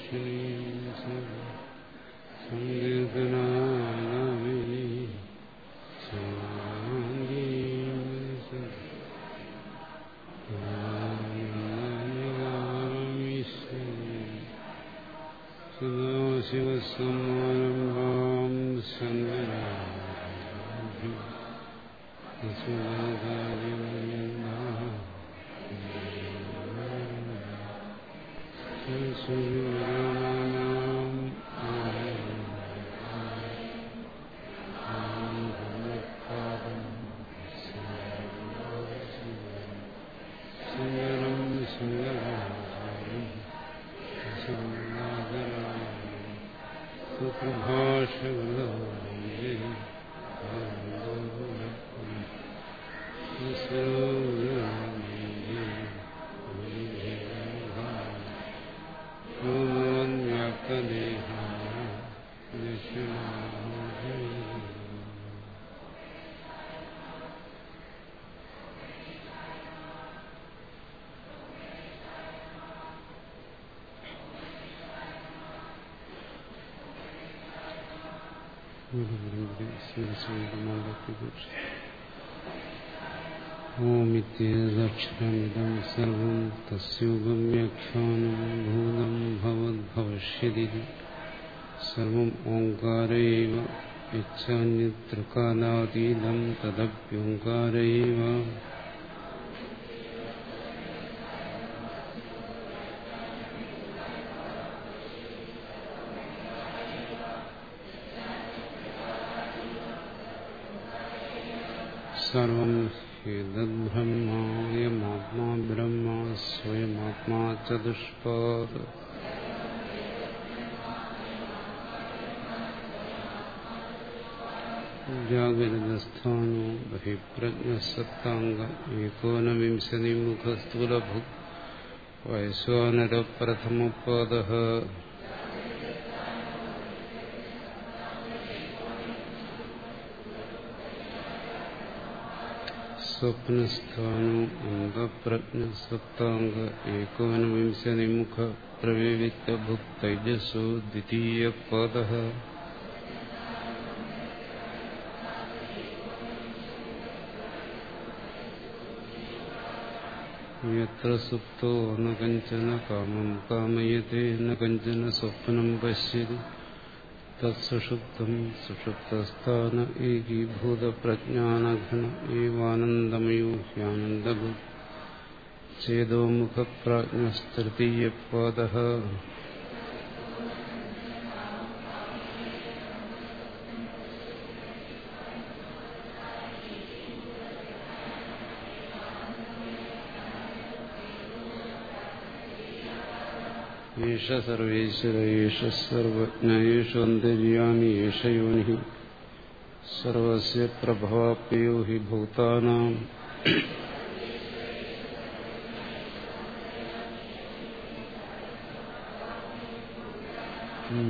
श्रीं सङ्गीतन ഓമിത്യേതക്ഷരമിതം സർവം തസ്യൂപം വ്യാഖ്യാനം ഭൂതം ഭവദ്ഭവിഷ്യതി സർവം ഓങ്കാരൈവ യച്ഛാന്യത്രകാലാതീതം തദപ്യോങ്കാരൈവ സർവം ചതുഷ്പാദ ജാഗ്രതസ്ഥാനോ ബഹിപ്രജ്ഞസത്താംഗ ഏകോനവിംശതിമുഖ സ്ഥൂലഭുക് സ്വപ്നസ്ഥാനോ അംഗപ്രജ്ഞ സപ്താംഗ ഏകോനവിംശതിമുഖ പ്രവേവിത്ത ഭുക് തൈജസോ ദ്വിതീയ പാദ യത്ര സുപ്തോ ന കഞ്ചന കാമം കാമയത്തെ ന സ്വപ്നം പശ്യതി തത്സുഷുപ്തം സുഷുപ്തസ്ഥാന ഏകീഭൂതപ്രജ്ഞാനഘന ഏവാനന്ദമയോ ഹ്യാനന്ദഭു ചേതോമുഖപ്രാജ്ഞസ്തൃതീയപാദ ഏഷ സർവേശ്വര ഏഷ സർവജ്ഞ ഏഷ അന്തര്യാമി ഏഷ യോനി സർവസ്യ പ്രഭാപ്യോ ഹി ഭൂതാനാം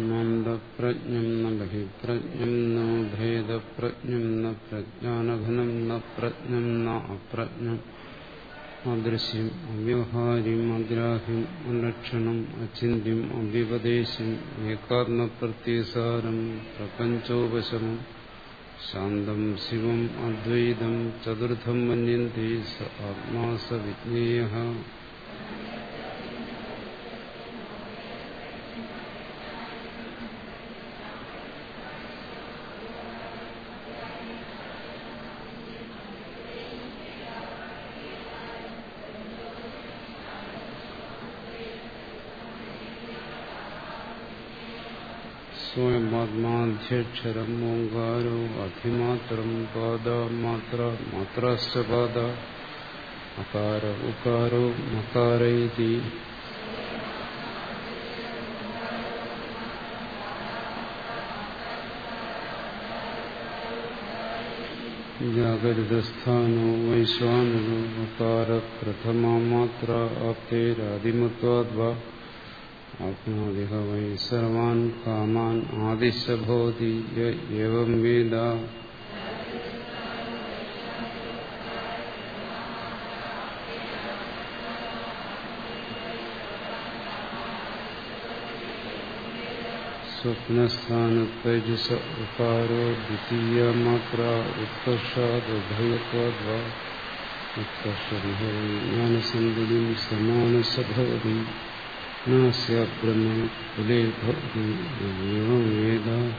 മന്ദപ്രജ്ഞം ന ബഹിപ്രജ്ഞം ന ഭേദപ്രജ്ഞം ന പ്രജ്ഞാനഘനം ന പ്രജ്ഞം ന അപ്രജ്ഞം അദൃശ്യം അവ്യവഹാര്യം അഗ്രാഹ്യം അലക്ഷണം അചിന്യം അവ്യപദേശം ഏകാത്മപ്രത്യസാരം പ്രപഞ്ചോപശമം ശാന്തം ശിവം അദ്വൈതം ചതുർത്ഥം മന്യന്തി സ ആത്മാ സ വിജ്ഞേയ. സ്വയമാത്മാധ്യക്ഷരം ഓങ്കാരോ അധിമാത്രം പാദ മാത്ര മാത്രാശ്ച പാദ അകാര ഉകാരോ മകാരൈതി ജാഗരിതസ്ഥാനോ വൈശ്വാനോ മകാര പ്രഥമാ മാത്ര ആപ്തേരാദിമത്വാദ്വാ ആത്മാവിഹ വൈ സർവാൻ കാമാൻ ആദിശഭവതി യം വേദ സ്വപ്നസ്ഥാനത്തൈജസ ഉകാരോ ദ്വിതീയ മാത്ര ഉത്കർഷാദുഭയത്വാ ഉത്കർഷവിജ്ഞാനസന്ധുലിം സമാനസഭവതി न स ब्रह्म कुले वेद।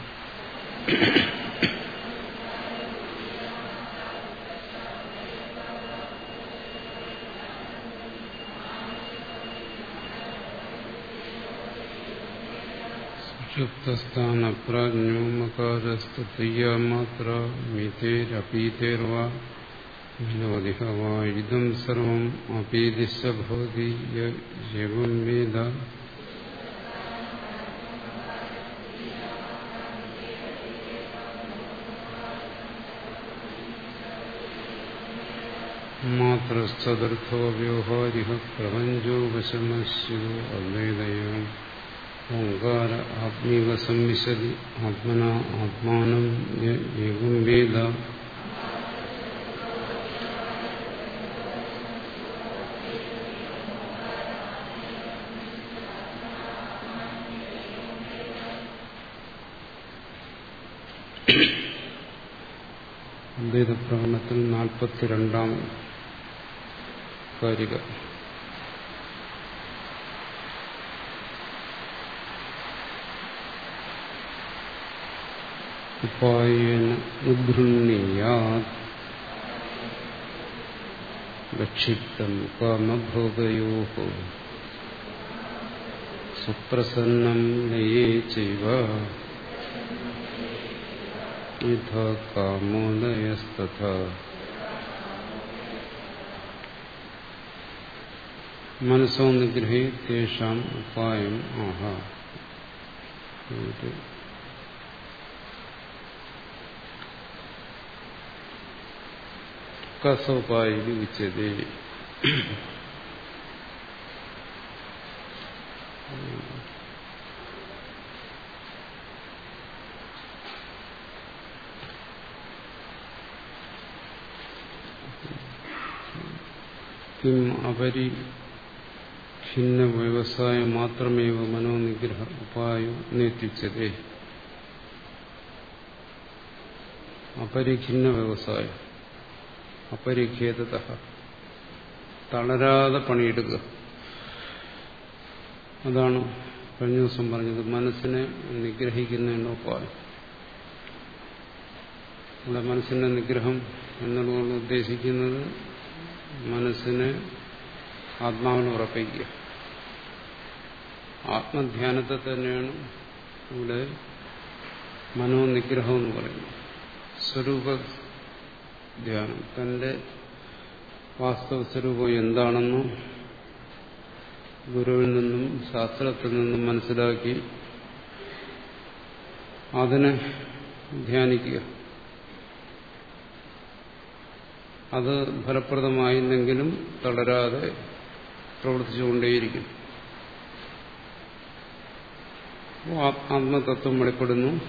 सुषुप्तस्थानप्राज्ञो मकारस्तु प्रिया मात्रा मितेरपीतेर्वा। ഇതം സർവം അപീതിശ്ച ഭവതി യം വേദ. മാത്രസ്ഥതർത്ഥോ വ്യവഹാരിക പ്രപഞ്ചോ വശമശിവോ അദ്വൈതയോ. ഓങ്കാര ആത്മീക സംവിശതി ആത്മന ആത്മാനം ഏകം വേദ. അദ്വൈത പ്രകടനത്തിൽ നാൽപ്പത്തിരണ്ടാം കാരിക ഉപായേന ഉഗൃഹീയാത് ലക്ഷിപ്തം കാമഭോഗയോ സുപ്രസന്നം നയേ ചൈവ യഥാ കാമോദയസ്തഥാ മനസ്സോ നിഗ്രഹേ തേഷാം ഉപായം ആഹ കസോപായി ഉച്ചതേ കിം അപരി ഖിന്ന വ്യവസായം മാത്രമേവ മനോനിഗ്രഹ ഉപായം നേത്യുച്ചതേ. അപരിഖിന്ന വ്യവസായം. അപരിഖേദത തളരാതെ പണിയെടുക്കുക. അതാണ് കഴിഞ്ഞ ദിവസം പറഞ്ഞത്. മനസ്സിനെ നിഗ്രഹിക്കുന്നതിന്റെ ഉപായം. നമ്മുടെ മനസ്സിന്റെ നിഗ്രഹം എന്നുള്ളതുകൊണ്ട് ഉദ്ദേശിക്കുന്നത് മനസ്സിനെ ആത്മാവിന് ഉറപ്പിക്കുക. ആത്മധ്യാനത്തെ തന്നെയാണ് ഇവിടെ മനോനിഗ്രഹം എന്ന് പറയുന്നത്. സ്വരൂപ ധ്യാനം തന്റെ വാസ്തവ സ്വരൂപം എന്താണെന്നും ഗുരുവിൽ നിന്നും ശാസ്ത്രത്തിൽ നിന്നും മനസ്സിലാക്കി അതിനെ ധ്യാനിക്കുക. അത് ഫലപ്രദമായിരുന്നെങ്കിലും തളരാതെ പ്രവർത്തിച്ചുകൊണ്ടേയിരിക്കും. ആത്മതത്വം വെളിപ്പെടുന്നു.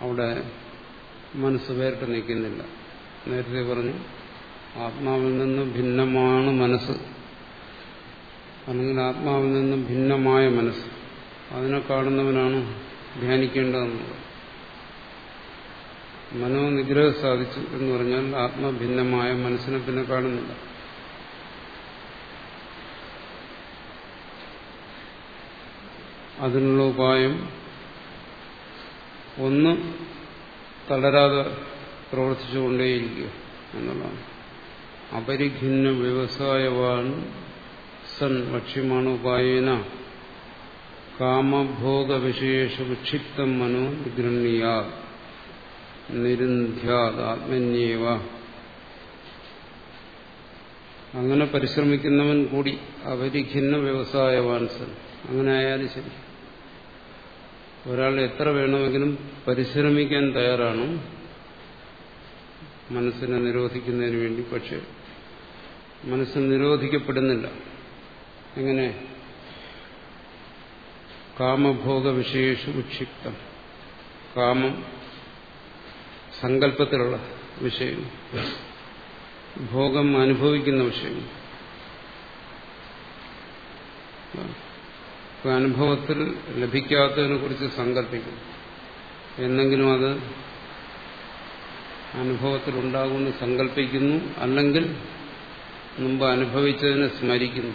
അവിടെ മനസ്സ് വേറിട്ട് നിൽക്കുന്നില്ല. നേരത്തെ പറഞ്ഞു ആത്മാവിൽ നിന്ന് ഭിന്നമാണ് മനസ്സ്. അല്ലെങ്കിൽ ആത്മാവിൽ നിന്നും ഭിന്നമായ മനസ്സ്. അതിനെ കാണുന്നവനാണ് ധ്യാനിക്കേണ്ടതെന്നുള്ളത്. മനോനിഗ്രഹം സാധിച്ചു എന്ന് പറഞ്ഞാൽ ആത്മഭിന്നമായ മനസ്സിനെ പിന്നെ കാണുന്നില്ല. അതിനുള്ള ഉപായം ഒന്ന് തളരാതെ പ്രവർത്തിച്ചുകൊണ്ടേയിരിക്കുക എന്നുള്ളതാണ്. അപരിഖിന്ന വ്യവസായവാൻ സൻ ഭക്ഷ്യമാണ് ഉപായേന. കാമഭോഗ വിശേഷ വിക്ഷിപ്തം മനോ നിഗൃഹീയാ നിരുന്ധ്യാത് ആത്മന്യേവ അങ്ങനെ പരിശ്രമിക്കുന്നവൻ കൂടി അപരിഖിന്ന വ്യവസായവാൻസൻ അങ്ങനെ ആയാലും ശരി. ഒരാൾ എത്ര വേണമെങ്കിലും പരിശ്രമിക്കാൻ തയ്യാറാണ്? മനസ്സിനെ നിരോധിക്കുന്നതിന് വേണ്ടി. പക്ഷെ മനസ്സ് നിരോധിക്കപ്പെടുന്നില്ല. എങ്ങനെ? കാമഭോഗ വിശേഷ വിക്ഷിപ്തം. കാമം സങ്കല്പത്തിലുള്ള വിഷയം ഭോഗം അനുഭവിക്കുന്ന വിഷയം അനുഭവത്തിൽ ലഭിക്കാത്തതിനെ കുറിച്ച് സങ്കല്പിക്കും. എന്നെങ്കിലും അത് അനുഭവത്തിൽ ഉണ്ടാകുമെന്ന് സങ്കല്പിക്കുന്നു അല്ലെങ്കിൽ മുമ്പ് അനുഭവിച്ചതിനെ സ്മരിക്കുന്നു.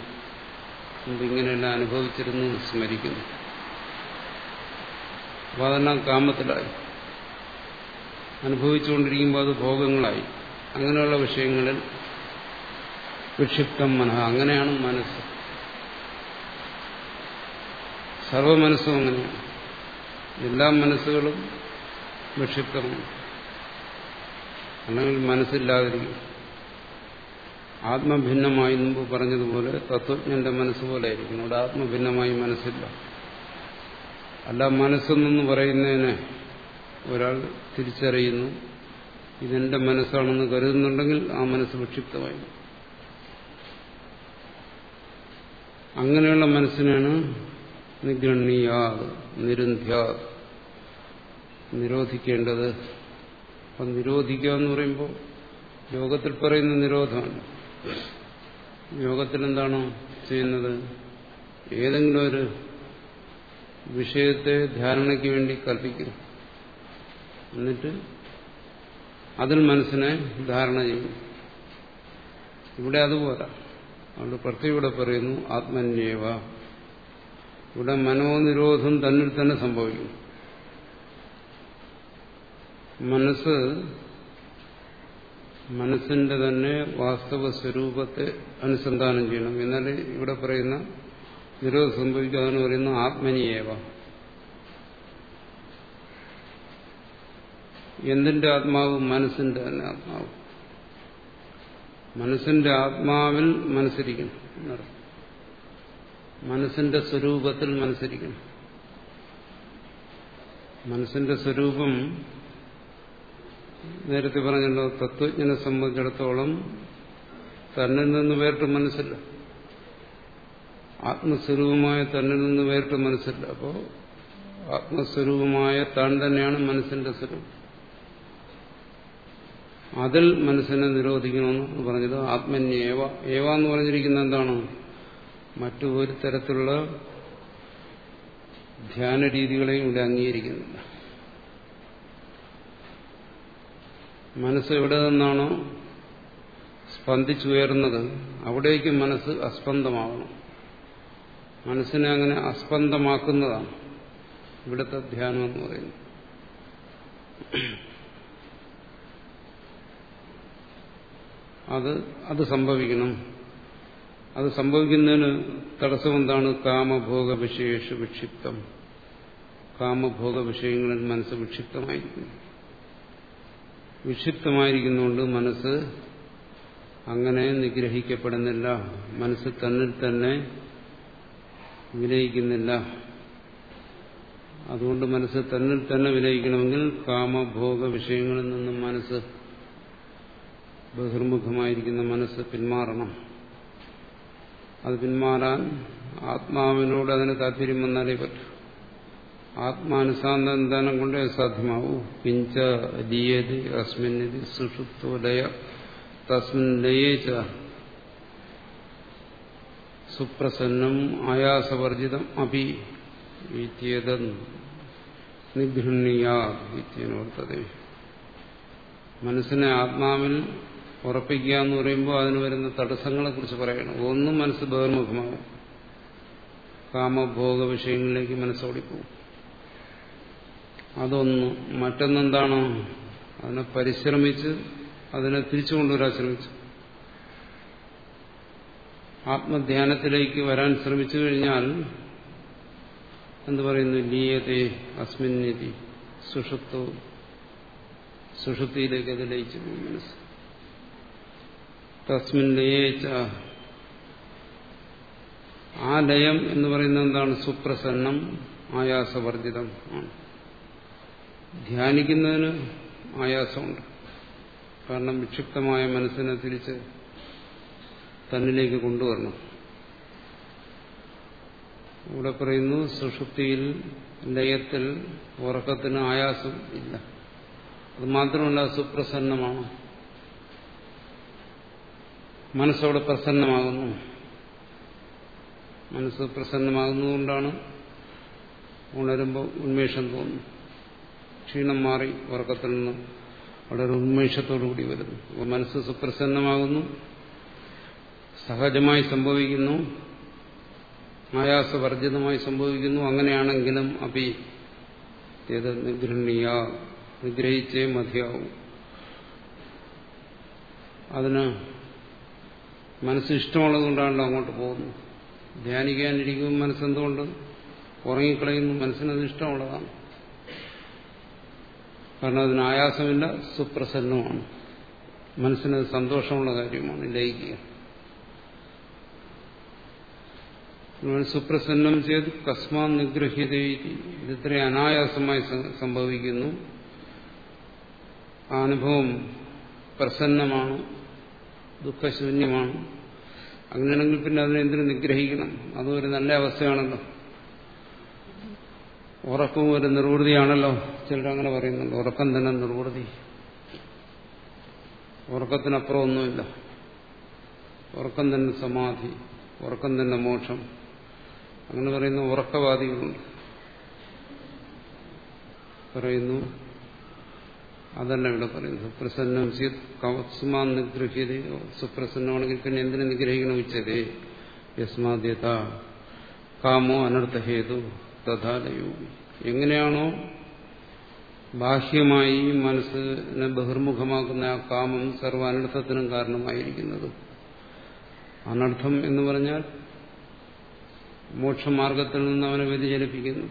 മുമ്പ് ഇങ്ങനെയെല്ലാം അനുഭവിച്ചിരുന്നു സ്മരിക്കുന്നു. അപ്പോൾ അതെല്ലാം കാമത്തിലായി. അനുഭവിച്ചുകൊണ്ടിരിക്കുമ്പോൾ അത് ഭോഗങ്ങളായി. അങ്ങനെയുള്ള വിഷയങ്ങളിൽ വിക്ഷിപ്തം മനഃ. അങ്ങനെയാണ് മനസ്സ്. സർവ മനസ്സും അങ്ങനെയാണ്. എല്ലാ മനസ്സുകളും വിക്ഷിപ്തമാണ്. അല്ലെങ്കിൽ മനസ്സില്ലാതിരിക്കും. ആത്മഭിന്നമായി മുമ്പ് പറഞ്ഞതുപോലെ തത്വജ്ഞന്റെ മനസ്സ് പോലെ ആയിരിക്കും അവിടെ ആത്മഭിന്നമായി മനസ്സില്ല. അല്ല മനസ്സെന്നു പറയുന്നതിനെ ഒരാൾ തിരിച്ചറിയുന്നു. ഇതെന്റെ മനസ്സാണെന്ന് കരുതുന്നുണ്ടെങ്കിൽ ആ മനസ്സ് വിക്ഷിപ്തമായി. അങ്ങനെയുള്ള മനസ്സിനാണ് നിഗണ്യ നിരുന്ധ്യ നിരോധിക്കേണ്ടത്. അപ്പം നിരോധിക്കുക എന്ന് പറയുമ്പോൾ യോഗത്തിൽ പറയുന്ന നിരോധമാണ്. യോഗത്തിൽ എന്താണ് ചെയ്യുന്നത്? ഏതെങ്കിലും ഒരു വിഷയത്തെ ധാരണയ്ക്ക് വേണ്ടി കൽപ്പിക്കും എന്നിട്ട് അതിൽ മനസ്സിനെ ധാരണ ചെയ്യും. ഇവിടെ അതുപോലെ അതുകൊണ്ട് പ്രത്യേക ഇവിടെ പറയുന്നു ആത്മന്യേവ. ഇവിടെ മനോനിരോധം തന്നിൽ തന്നെ സംഭവിക്കും. മനസ്സ് മനസ്സിന്റെ തന്നെ വാസ്തവ സ്വരൂപത്തെ അനുസന്ധാനം ചെയ്യണം. എന്നാൽ ഇവിടെ പറയുന്ന നിരോധം സംഭവിക്കുക എന്ന് പറയുന്ന ആത്മനിയേവ. എന്തിന്റെ ആത്മാവ്? മനസ്സിന്റെ തന്നെ ആത്മാവ്. മനസ്സിന്റെ ആത്മാവിൽ മനസ്സിരിക്കണം മനസ്സിന്റെ സ്വരൂപത്തിൽ മനസ്സിരിക്കണം. മനസ്സിന്റെ സ്വരൂപം നേരത്തെ പറഞ്ഞല്ലോ തത്വജ്ഞനെ സംബന്ധിച്ചിടത്തോളം തന്നിൽ നിന്ന് വേറിട്ട് മനസ്സില്ല. ആത്മസ്വരൂപമായ തന്നിൽ നിന്ന് വേറിട്ട് മനസ്സില്ല. അപ്പോൾ ആത്മസ്വരൂപമായ താൻ തന്നെയാണ് മനസ്സിന്റെ സ്വരൂപം. അതിൽ മനസ്സിനെ നിരോധിക്കണമെന്ന് പറഞ്ഞത് ആത്മന്യേവ ഏവ. എന്ന് പറഞ്ഞിരിക്കുന്ന എന്താണ്? മറ്റു ഒരു തരത്തിലുള്ള ധ്യാന രീതികളെയും ഇവിടെ അംഗീകരിക്കുന്നില്ല. മനസ്സ് എവിടെ നിന്നാണോ സ്പന്ദിച്ചുയർന്നത് അവിടേക്ക് മനസ്സ് അസ്പന്ദമാവണം മനസ്സിനെ അങ്ങനെ അസ്പന്ദമാക്കുന്നതാണ് ഇവിടുത്തെ ധ്യാനം എന്ന് പറയുന്നത്. അത് അത് സംഭവിക്കണം. അത് സംഭവിക്കുന്നതിന് തടസ്സം എന്താണ്? കാമഭോഗ വിഷയേഷു വിക്ഷിപ്തം. കാമഭോഗ വിഷയങ്ങളിൽ മനസ്സ് വിക്ഷിപ്തമായിരിക്കുന്നു. വിക്ഷിപ്തമായിരിക്കുന്നുകൊണ്ട് മനസ്സ് അങ്ങനെ നിഗ്രഹിക്കപ്പെടുന്നില്ല. മനസ്സ് തന്നിൽ തന്നെ വിലയിക്കുന്നില്ല. അതുകൊണ്ട് മനസ്സ് തന്നിൽ തന്നെ വിലയിക്കണമെങ്കിൽ കാമഭോഗ വിഷയങ്ങളിൽ നിന്നും മനസ്സ് ബഹിർമുഖമായിരിക്കുന്ന മനസ്സ് പിന്മാറണം. അത് പിന്മാറാൻ ആത്മാവിനോട് അതിന് താല്പര്യം വന്നാലേ പറ്റൂ. ആത്മാനുസാന്തനം കൊണ്ടേ സാധ്യമാവൂ. കിഞ്ച ലീയതി അസ്മിന്നിതി സുഷുപ്തോ ലയ തസ്മിൻ ലയേ ച. സുപ്രസന്നം ആയാസവർജിതം അഭി നിഗൃഹ്ണിയോർത്തത് മനസ്സിനെ ആത്മാവിൽ ഉറപ്പിക്കുക എന്ന് പറയുമ്പോൾ അതിന് വരുന്ന തടസ്സങ്ങളെ കുറിച്ച് പറയണം. ഒന്നും മനസ്സ് ബഹിർമുഖമാകും. കാമഭോഗ വിഷയങ്ങളിലേക്ക് മനസ്സോടിപ്പോകും അതൊന്ന്. മറ്റൊന്നെന്താണ്? അതിനെ പരിശ്രമിച്ച് അതിനെ തിരിച്ചു കൊണ്ടുവരാൻ ശ്രമിച്ചു. ആത്മധ്യാനത്തിലേക്ക് വരാൻ ശ്രമിച്ചു കഴിഞ്ഞാൽ എന്തു പറയുന്നു? ലീയത്തെ അസ്മിന്നിതി സുഷുപ്തവും സുഷുപ്തിയിലേക്ക് അത് ലയിച്ചു പോകും മനസ്സ്. തസ്മിൻ ലയേച്ച ആ ലയം എന്ന് പറയുന്നത് എന്താണ്? സുപ്രസന്നം ആയാസവർജിതം ആണ്. ധ്യാനിക്കുന്നതിന് ആയാസമുണ്ട്. കാരണം വിക്ഷിപ്തമായ മനസ്സിനെ തിരിച്ച് തന്നിലേക്ക് കൊണ്ടുവരണം. ഇവിടെ പറയുന്നു സുഷുപ്തിയിൽ ലയത്തിൽ ഉറക്കത്തിന് ആയാസം ഇല്ല. അത് മാത്രമല്ല സുപ്രസന്നമാണ്. മനസ്സവിടെ പ്രസന്നമാകുന്നു. മനസ്സ് പ്രസന്നമാകുന്നതുകൊണ്ടാണ് ഉണരുമ്പോൾ ഉന്മേഷം തോന്നുന്നു. ക്ഷീണം മാറി ഉറക്കത്തിൽ നിന്ന് വളരെ ഉന്മേഷത്തോടുകൂടി വരുന്നു. അപ്പോൾ മനസ്സ് സുപ്രസന്നമാകുന്നു. സഹജമായി സംഭവിക്കുന്നു. ആയാസവർജിതമായി സംഭവിക്കുന്നു. അങ്ങനെയാണെങ്കിലും അഭി ഏത് നിഗൃഹണീയ നിഗ്രഹിച്ചേ മതിയാവും. അതിന് മനസ്സ് ഇഷ്ടമുള്ളതുകൊണ്ടാണല്ലോ അങ്ങോട്ട് പോകുന്നത്. ധ്യാനിക്കാനിരിക്കുമ്പോൾ മനസ്സെന്തുകൊണ്ട്? ഉറങ്ങിക്കളയുന്നു. മനസ്സിനത് ഇഷ്ടമുള്ളതാണ്. കാരണം അതിന് ആയാസമില്ല സുപ്രസന്നമാണ് മനസ്സിന് സന്തോഷമുള്ള കാര്യമാണ് ലയിക്കുക. സുപ്രസന്നം ചെയ്ത് കസ്മാ നിഗ്രഹ്യത ഇത്. ഇത്രയും അനായാസമായി സംഭവിക്കുന്നു. ആ അനുഭവം പ്രസന്നമാണ്. ദുഃഖശൂന്യമാണ്. അങ്ങനെയാണെങ്കിൽ പിന്നെ അതിനെ എന്തിനു നിഗ്രഹിക്കണം? അതും ഒരു നല്ല അവസ്ഥയാണല്ലോ. ഉറക്കവും ഒരു നിർവൃതിയാണല്ലോ. ചിലരങ്ങനെ പറയുന്നുണ്ട്. ഉറക്കം തന്നെ നിർവൃതി. ഉറക്കത്തിനപ്പുറം ഒന്നുമില്ല. ഉറക്കം തന്നെ സമാധി. ഉറക്കം തന്നെ മോക്ഷം. അങ്ങനെ പറയുന്ന ഉറക്കവാദികളുണ്ട്. പറയുന്നു അതല്ല ഇവിടെ പറയുന്നത്. സുപ്രസന്നം കവത്സുമാൻ നിഗ്രഹ്യത സുപ്രസന്നമാണെങ്കിൽ പിന്നെ എന്തിനു നിഗ്രഹിക്കണം ഉച്ചതേ യസ്മാദ്യത കാമോ അനർത്ഥഹേതു തഥാലയോ. എങ്ങനെയാണോ ബാഹ്യമായി മനസ്സിനെ ബഹിർമുഖമാക്കുന്ന ആ കാമം സർവ അനർത്ഥത്തിനും കാരണമായിരിക്കുന്നത്. അനർത്ഥം എന്ന് പറഞ്ഞാൽ മോക്ഷമാർഗത്തിൽ നിന്ന് അവനെ വ്യതിചലിപ്പിക്കുന്നു.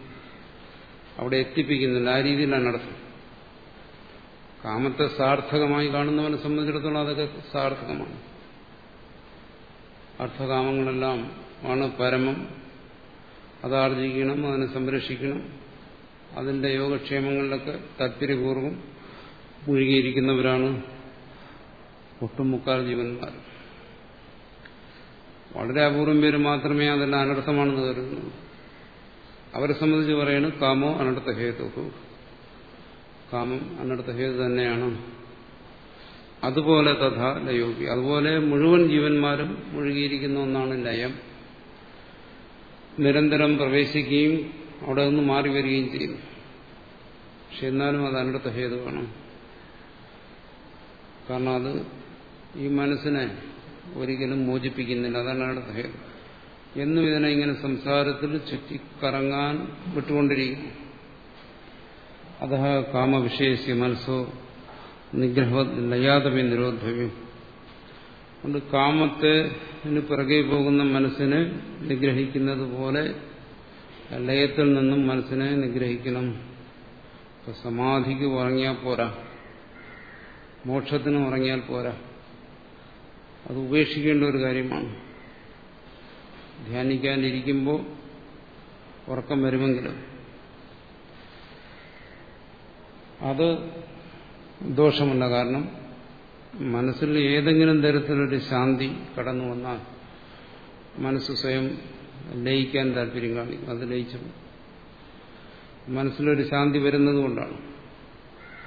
അവിടെ എത്തിപ്പിക്കുന്നില്ല ആ രീതിയിൽ അനർത്ഥം. കാമത്തെ സാർത്ഥകമായി കാണുന്നവനെ സംബന്ധിച്ചിടത്തോളം അതൊക്കെ സാർത്ഥകമാണ്. അർത്ഥകാമങ്ങളെല്ലാം ആണ് പരമം. അതാർജിക്കണം അതിനെ സംരക്ഷിക്കണം. അതിന്റെ യോഗക്ഷേമങ്ങളിലൊക്കെ താല്പര്യപൂർവം മുഴുകിയിരിക്കുന്നവരാണ് ഒട്ടുമുക്കാൽ ജീവന്മാർ. വളരെ അപൂർവം പേര് മാത്രമേ അതെല്ലാം അനർത്ഥമാണെന്ന് കരുതുന്നു അവരെ സംബന്ധിച്ച് പറയുന്നത് കാമോ അനർത്ഥ ഹേതു കാമം അന്നടത്തെ ഹേതു തന്നെയാണ്. അതുപോലെ തഥാ ലയോഗി അതുപോലെ മുഴുവൻ ജീവന്മാരും മുഴുകിയിരിക്കുന്ന ഒന്നാണ് ലയം. നിരന്തരം പ്രവേശിക്കുകയും അവിടെ നിന്ന് മാറി വരികയും ചെയ്യുന്നു പക്ഷെ എന്നാലും അത് അനർത്ഥ ഹേതുവാണ് കാരണം അത് ഈ മനസ്സിനെ ഒരിക്കലും മോചിപ്പിക്കുന്നില്ല. അതാണ് അനർത്ഥ ഹേതു. എന്നും ഇതിനെ ഇങ്ങനെ സംസാരത്തിൽ ചുറ്റിക്കറങ്ങാൻ വിട്ടുകൊണ്ടിരിക്കുന്നു. അത കാമവിഷയസ്യ മനസ്സോ നിഗ്രഹ ലയാതമേ നിരോധവ്യം അതുകൊണ്ട് കാമത്തിന് പിറകെ പോകുന്ന മനസ്സിനെ നിഗ്രഹിക്കുന്നത് പോലെ ലയത്തിൽ നിന്നും മനസ്സിനെ നിഗ്രഹിക്കണം. ഇപ്പൊ സമാധിക്ക് ഉറങ്ങിയാൽ പോരാ. മോക്ഷത്തിന് ഉറങ്ങിയാൽ പോരാ. അത് ഉപേക്ഷിക്കേണ്ട ഒരു കാര്യമാണ്. ധ്യാനിക്കാനിരിക്കുമ്പോൾ ഉറക്കം വരുമെങ്കിലും അത് ദോഷമുണ്ട് കാരണം മനസ്സിൽ ഏതെങ്കിലും തരത്തിലൊരു ശാന്തി കടന്നു വന്നാൽ മനസ്സ് സ്വയം ലയിക്കാൻ താല്പര്യം കാണിക്കും. അത് ലയിച്ചു. മനസ്സിലൊരു ശാന്തി വരുന്നത് കൊണ്ടാണ്.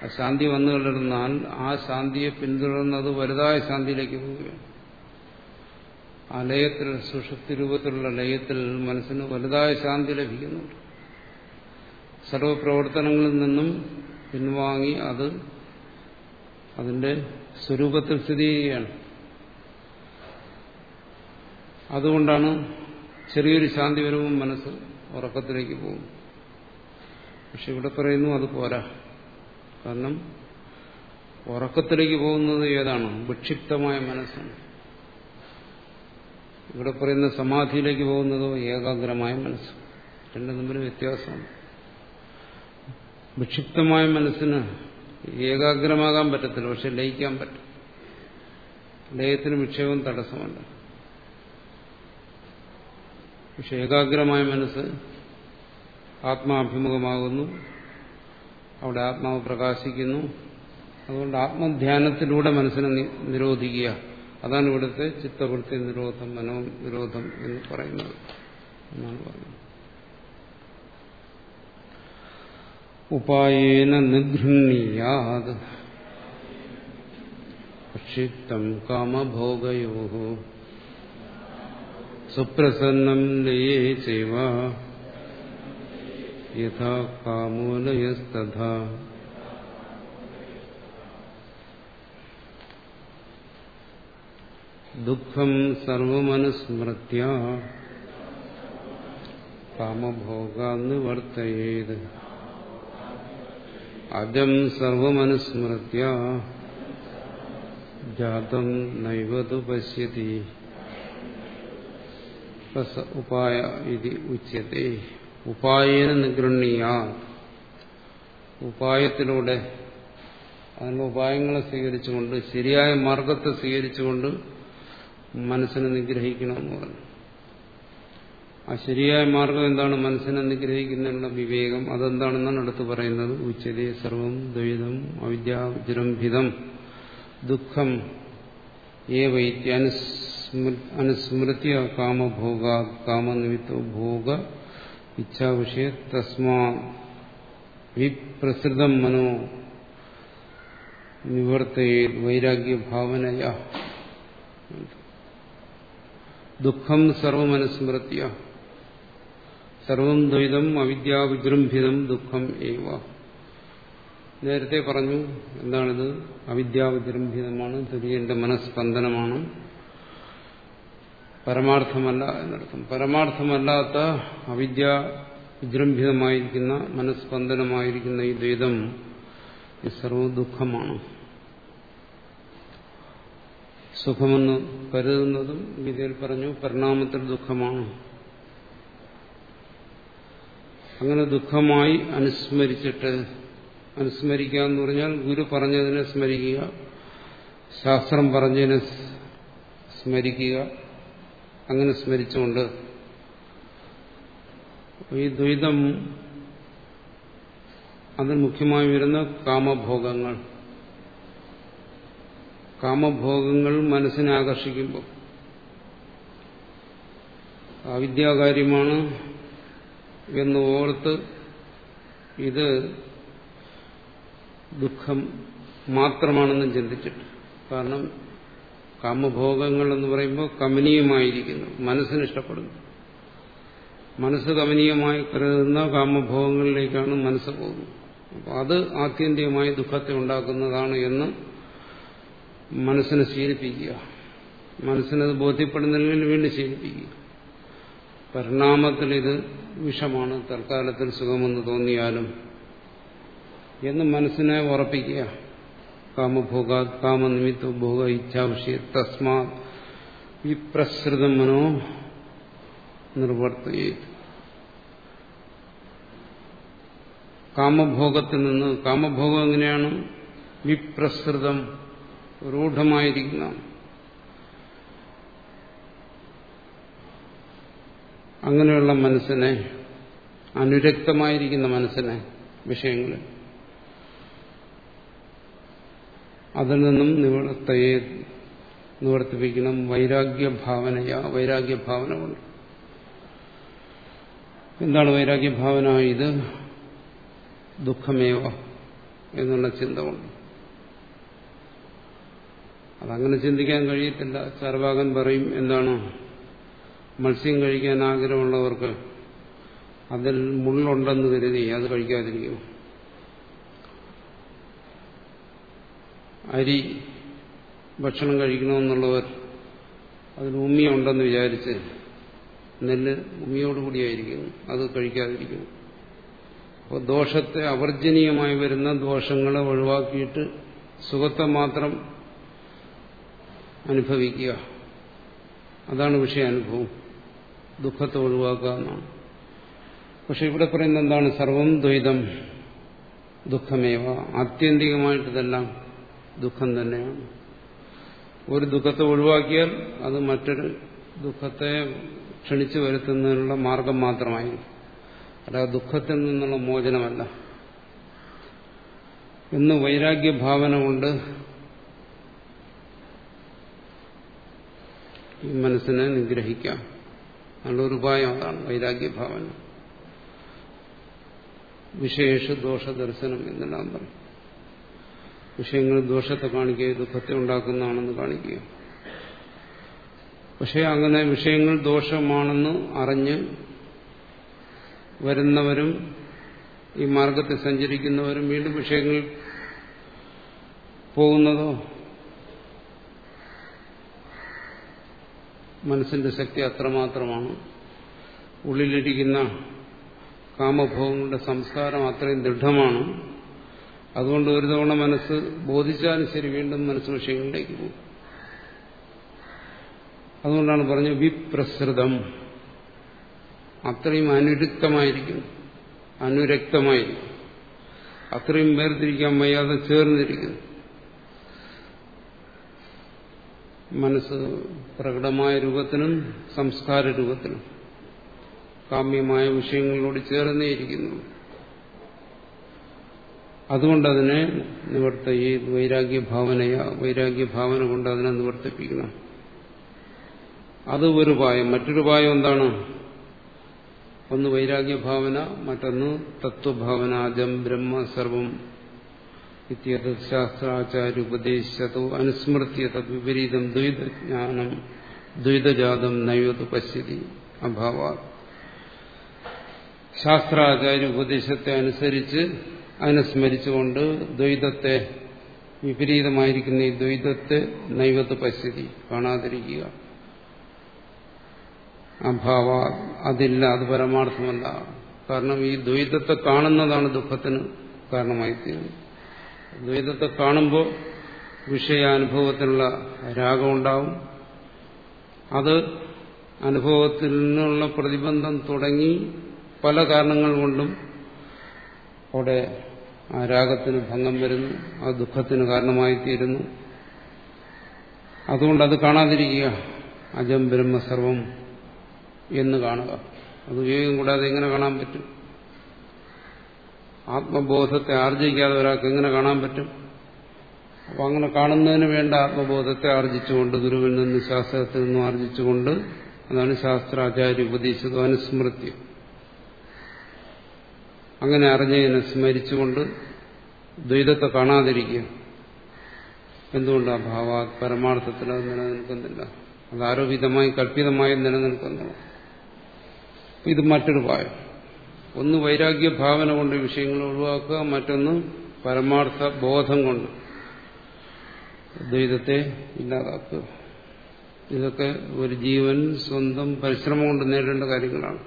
ആ ശാന്തി വന്നു കഴിഞ്ഞാൽ ആ ശാന്തിയെ പിന്തുടർന്നത് വലുതായ ശാന്തിയിലേക്ക് പോവുകയാണ്. ആ ലയത്തിൽ സുഷുപ്തി രൂപത്തിലുള്ള ലയത്തിൽ മനസ്സിന് വലുതായ ശാന്തി ലഭിക്കുന്നുണ്ട്. സർവപ്രവർത്തനങ്ങളിൽ നിന്നും പിൻവാങ്ങി അത് അതിന്റെ സ്വരൂപത്തിൽ സ്ഥിതി ചെയ്യുകയാണ്. അതുകൊണ്ടാണ് ചെറിയൊരു ശാന്തി വരുമ്പോൾ മനസ്സ് ഉറക്കത്തിലേക്ക് പോകും. പക്ഷെ ഇവിടെ പറയുന്നു അത് പോരാ. കാരണം ഉറക്കത്തിലേക്ക് പോകുന്നത് ഏതാണ്? വിക്ഷിപ്തമായ മനസ്സാണ്. ഇവിടെ പറയുന്ന സമാധിയിലേക്ക് പോകുന്നതോ ഏകാഗ്രമായ മനസ്സ്. രണ്ടും തമ്മിൽ വ്യത്യാസമാണ് വിക്ഷിപ്തമായ മനസ്സിന് ഏകാഗ്രമാകാൻ പറ്റത്തില്ല പക്ഷെ ലയിക്കാൻ പറ്റും. ലയത്തിന് വിക്ഷേപം തടസ്സമല്ല പക്ഷെ ഏകാഗ്രമായ മനസ്സ് ആത്മാഭിമുഖമാകുന്നു അവിടെ ആത്മാവ് പ്രകാശിക്കുന്നു. അതുകൊണ്ട് ആത്മധ്യാനത്തിലൂടെ മനസ്സിനെ നിരോധിക്കുക. അതാണ് ഇവിടുത്തെ ചിത്തവൃത്തി നിരോധം മനോ നിരോധം എന്ന് പറയുന്നത് എന്നാണ് പറയുന്നത് ഉപായേന നിഗൃഹീയാത് ക്ഷിപ്തം കാമഭോഗയോ. സുപ്രസന്നം ലയേ ചൈവ. യഥാ കാമോലയസ്തഥാ. ദുഃഖം സർവമനുസ്മൃത്യ. കാമഭോഗാന്നിവർത്തയേത് അജം സർവമനുസ്മൃത്യ ജാതം നൈവതു പശ്യതി ഉപായ ഇത് ഉച്യത്തെ ഉപായേന നിഗൃഹീയ ഉപായത്തിലൂടെ അതിനുള്ള ഉപായങ്ങളെ സ്വീകരിച്ചുകൊണ്ട് ശരിയായ മാർഗത്തെ സ്വീകരിച്ചുകൊണ്ട് മനസ്സിനെ നിഗ്രഹിക്കണമെന്ന് പറഞ്ഞു. ആ ശരിയായ മാർഗം എന്താണ്? മനസ്സിനെ നിഗ്രഹിക്കുന്നതിനുള്ള വിവേകം അതെന്താണെന്നാണ് അടുത്ത് പറയുന്നത്. ഉച്ചതി സർവം ദ്വൈതം അവിദ്യാജുരംഭിതം ദുഃഖം ഏവൈത്യ അനുസ്മൃത്യ കാമഭോഗ കാമനിമിത്തോ ഭോഗ ഇച്ഛാവിഷയ തസ്മാ വിപ്രസൃതം മനോ വൈരാഗ്യ വൈരാഗ്യഭാവനയ. ദുഃഖം സർവമനുസ്മൃത്യ സർവം ദ്വൈതം അവിദ്യാവിജൃംഭിതം ദുഃഖം ഏവ. നേരത്തെ പറഞ്ഞു എന്താണിത്? അവിദ്യാവിജൃംഭിതമാണ് തുര്യന്റെ മനസ്സ്പന്ദനമാണ് പരമാർത്ഥമല്ല എന്നർത്ഥം. പരമാർത്ഥമല്ലാത്ത അവിദ്യ വിജൃംഭിതമായിരിക്കുന്ന മനസ്സ്പന്ദനമായിരിക്കുന്ന ഈ ദ്വൈതം ഈ സർവ ദുഃഖമാണ്. സുഖമെന്ന് കരുതുന്നതും ഗീതയിൽ പറഞ്ഞു പരിണാമത്തിൽ ദുഃഖമാണ്. അങ്ങനെ ദുഃഖമായി അനുസ്മരിച്ചിട്ട് അനുസ്മരിക്കുക എന്ന് പറഞ്ഞാൽ ഗുരു പറഞ്ഞതിനെ സ്മരിക്കുക ശാസ്ത്രം പറഞ്ഞതിനെ സ്മരിക്കുക അങ്ങനെ സ്മരിച്ചുകൊണ്ട്. ഈ ദ്വൈതം അതിൽ മുഖ്യമായി വരുന്ന കാമഭോഗങ്ങൾ. കാമഭോഗങ്ങൾ മനസ്സിനെ ആകർഷിക്കുമ്പോൾ. അവിദ്യാകാര്യമാണ് എന്ന് ഓർത്ത് ഇത് ദുഃഖം മാത്രമാണെന്ന് ചിന്തിച്ചിട്ട്. കാരണം കാമഭോഗങ്ങൾ എന്ന് പറയുമ്പോൾ കമനീയമായിരിക്കുന്നു. മനസ്സിന് ഇഷ്ടപ്പെടുന്നു. മനസ്സ് കമനീയമായി കരുതുന്ന കാമഭോഗങ്ങളിലേക്കാണ് മനസ്സ് പോകുന്നത്. അപ്പോൾ അത് ആത്യന്തികമായി ദുഃഖത്തെ ഉണ്ടാക്കുന്നതാണ് എന്ന് മനസ്സിനെ ശീലിപ്പിക്കുക. മനസ്സിനത് ബോധ്യപ്പെടുന്നില്ലെങ്കിൽ വീണ്ടും ശീലിപ്പിക്കുക. പരിണാമത്തിൽ ഇത് വിഷമാണ്. തൽക്കാലത്തിൽ സുഖമെന്ന് തോന്നിയാലും എന്ന് മനസ്സിനെ ഉറപ്പിക്കുക. കാമഭോഗ കാമനിമിത്ത ഭോഗ ഇച്ഛാവിഷയ തസ്മാ വിപ്രസൃതം മനോ നിർവർത്തി കാമഭോഗത്തിൽ നിന്ന് കാമഭോഗം എങ്ങനെയാണ്? വിപ്രസൃതം രൂഢമായിരിക്കുന്ന അങ്ങനെയുള്ള മനസ്സിനെ അനുരക്തമായിരിക്കുന്ന മനസ്സിനെ വിഷയങ്ങളിൽ അതിൽ നിന്നും നിവർത്തയെ നിവർത്തിപ്പിക്കണം. വൈരാഗ്യഭാവനയാ വൈരാഗ്യഭാവന കൊണ്ട് എന്താണ് വൈരാഗ്യഭാവന? ഇത് ദുഃഖമേവ എന്നുള്ള ചിന്ത കൊണ്ട് അതങ്ങനെ ചിന്തിക്കാൻ കഴിയത്തില്ല. ചാർവാകൻ പറയും എന്താണ്? മത്സ്യം കഴിക്കാൻ ആഗ്രഹമുള്ളവർക്ക് അതിൽ മുള്ളുണ്ടെന്ന് കരുതി അത് കഴിക്കാതിരിക്കും. അരി ഭക്ഷണം കഴിക്കണമെന്നുള്ളവർ അതിൽ ഉമ്മിയുണ്ടെന്ന് വിചാരിച്ച് നെല്ല് കൂടിയായിരിക്കും. അത് കഴിക്കാതിരിക്കും. അപ്പോൾ ദോഷത്തെ അവർജനീയമായി വരുന്ന ദോഷങ്ങളെ ഒഴിവാക്കിയിട്ട് സുഖത്തെ മാത്രം അനുഭവിക്കുക. അതാണ് വിഷയാനുഭവം. ദുഃഖത്തെ ഒഴിവാക്കുക എന്നാണ് പക്ഷെ ഇവിടെ പറയുന്നത് എന്താണ്? സർവം ദ്വൈതം ദുഃഖമേവ. ആത്യന്തികമായിട്ടിതെല്ലാം ദുഃഖം തന്നെയാണ്. ഒരു ദുഃഖത്തെ ഒഴിവാക്കിയാൽ അത് മറ്റൊരു ദുഃഖത്തെ ക്ഷണിച്ചു വരുത്തുന്നതിനുള്ള മാർഗം മാത്രമായി അല്ലാതെ ദുഃഖത്തിൽ നിന്നുള്ള മോചനമല്ല. എന്ന് വൈരാഗ്യഭാവന കൊണ്ട് ഈ മനസ്സിനെ നിഗ്രഹിക്കാം. നല്ലൊരു ഉപായം അതാണ് വൈരാഗ്യഭാവന. ദോഷ ദർശനം എന്നെല്ലാം പറയും. വിഷയങ്ങൾ ദോഷത്തെ കാണിക്കുക ദുഃഖത്തെ ഉണ്ടാക്കുന്നതാണെന്ന് കാണിക്കുക. പക്ഷെ അങ്ങനെ വിഷയങ്ങൾ ദോഷമാണെന്ന് അറിഞ്ഞ് വരുന്നവരും ഈ മാർഗത്തിൽ സഞ്ചരിക്കുന്നവരും വീണ്ടും വിഷയങ്ങളിൽ പോകുന്നതോ മനസ്സിന്റെ ശക്തി അത്രമാത്രമാണ്. ഉള്ളിലിരിക്കുന്ന കാമഭോഗങ്ങളുടെ സംസ്കാരം അത്രയും ദൃഢമാണ്. അതുകൊണ്ട് ഒരു തവണ മനസ്സ് ബോധിച്ചാലും ശരി വീണ്ടും മനസ്സ് വിഷയങ്ങളിലേക്ക് പോകും. അതുകൊണ്ടാണ് പറഞ്ഞത് വിപ്രസൃതം. അത്രയും അനുരുക്തമായിരിക്കും. അനുരക്തമായിരിക്കും. അത്രയും വേർതിരിക്കാൻ വയ്യാതെ ചേർന്നിരിക്കുന്നു. മനസ്സ് പ്രകടമായ രൂപത്തിനും സംസ്കാര രൂപത്തിനും കാമ്യമായ വിഷയങ്ങളോട് ചേർന്നേയിരിക്കുന്നു അതുകൊണ്ടതിനെ നിവർത്ത ഈ വൈരാഗ്യഭാവനയ വൈരാഗ്യഭാവന കൊണ്ട് അതിനെ നിവർത്തിപ്പിക്കണം അത് ഒരു ഉപായം. മറ്റൊരു ഉപായം എന്താണ്? ഒന്ന് വൈരാഗ്യഭാവന മറ്റൊന്ന് തത്വഭാവന ജം ബ്രഹ്മ സർവം. ശാസ്ത്രാചാര്യ ഉപദേശത്തോ അനുസ്മൃത്യത തദ്വിപരീതം ദ്വൈതജ്ഞാനം ദ്വൈതജാതം നൈവത് പശ്യതി അഭാവ ശാസ്ത്രാചാര്യ ഉപദേശത്തെ അനുസരിച്ച് അതിനെ സ്മരിച്ചുകൊണ്ട് ദ്വൈതത്തെ വിപരീതമായിരിക്കുന്ന ഈ ദ്വൈതത്തെ നൈവത്ത് പശ്യതി കാണാതിരിക്കുക. അഭാവ അതില്ല അത് പരമാർത്ഥമല്ല. കാരണം ഈ ദ്വൈതത്തെ കാണുന്നതാണ് ദുഃഖത്തിന് കാരണമായി തീരുന്നത് ദ്വൈതത്തെ കാണുമ്പോൾ വിഷയാനുഭവത്തിനുള്ള രാഗമുണ്ടാവും. അത് അനുഭവത്തിൽ നിന്നുള്ള പ്രതിബന്ധം തുടങ്ങി പല കാരണങ്ങൾ കൊണ്ടും അവിടെ ആ രാഗത്തിന് ഭംഗം വരുന്നു ആ ദുഃഖത്തിന് കാരണമായി തീരുന്നു അതുകൊണ്ട് അത് കാണാതിരിക്കുക അജം ബ്രഹ്മസർവം എന്ന് കാണുക. അത് ഉപയോഗം കൂടാതെ എങ്ങനെ കാണാൻ പറ്റും? ആത്മബോധത്തെ ആർജിക്കാതെ ഒരാൾക്ക് എങ്ങനെ കാണാൻ പറ്റും? അപ്പൊ അങ്ങനെ കാണുന്നതിന് വേണ്ട ആത്മബോധത്തെ ആർജിച്ചുകൊണ്ട് ഗുരുവിൽ നിന്ന് ശാസ്ത്രത്തിൽ നിന്നും ആർജിച്ചുകൊണ്ട് അതാണ് ശാസ്ത്രാചാര്യ ഉപദേശിച്ചത് അനുസ്മൃത്യം. അങ്ങനെ അറിഞ്ഞതിനെ സ്മരിച്ചുകൊണ്ട് ദ്വൈതത്തെ കാണാതിരിക്കുക. എന്തുകൊണ്ടാണ് ഭാവ പരമാർത്ഥത്തിൽ അത് നിലനിൽക്കുന്നില്ല? അത് ആരോപിതമായി കല്പിതമായി നിലനിൽക്കുന്നു ഇത് മറ്റൊരു പായം ഒന്ന് വൈരാഗ്യ ഭാവന കൊണ്ട് വിഷയങ്ങൾ ഒഴിവാക്കുക മറ്റൊന്ന് പരമാർത്ഥ ബോധം കൊണ്ട്. ദ്വൈതത്തെ ഇല്ലാതാക്കുക. ഇതൊക്കെ ഒരു ജീവൻ സ്വന്തം പരിശ്രമം കൊണ്ട് നേടേണ്ട കാര്യങ്ങളാണ്.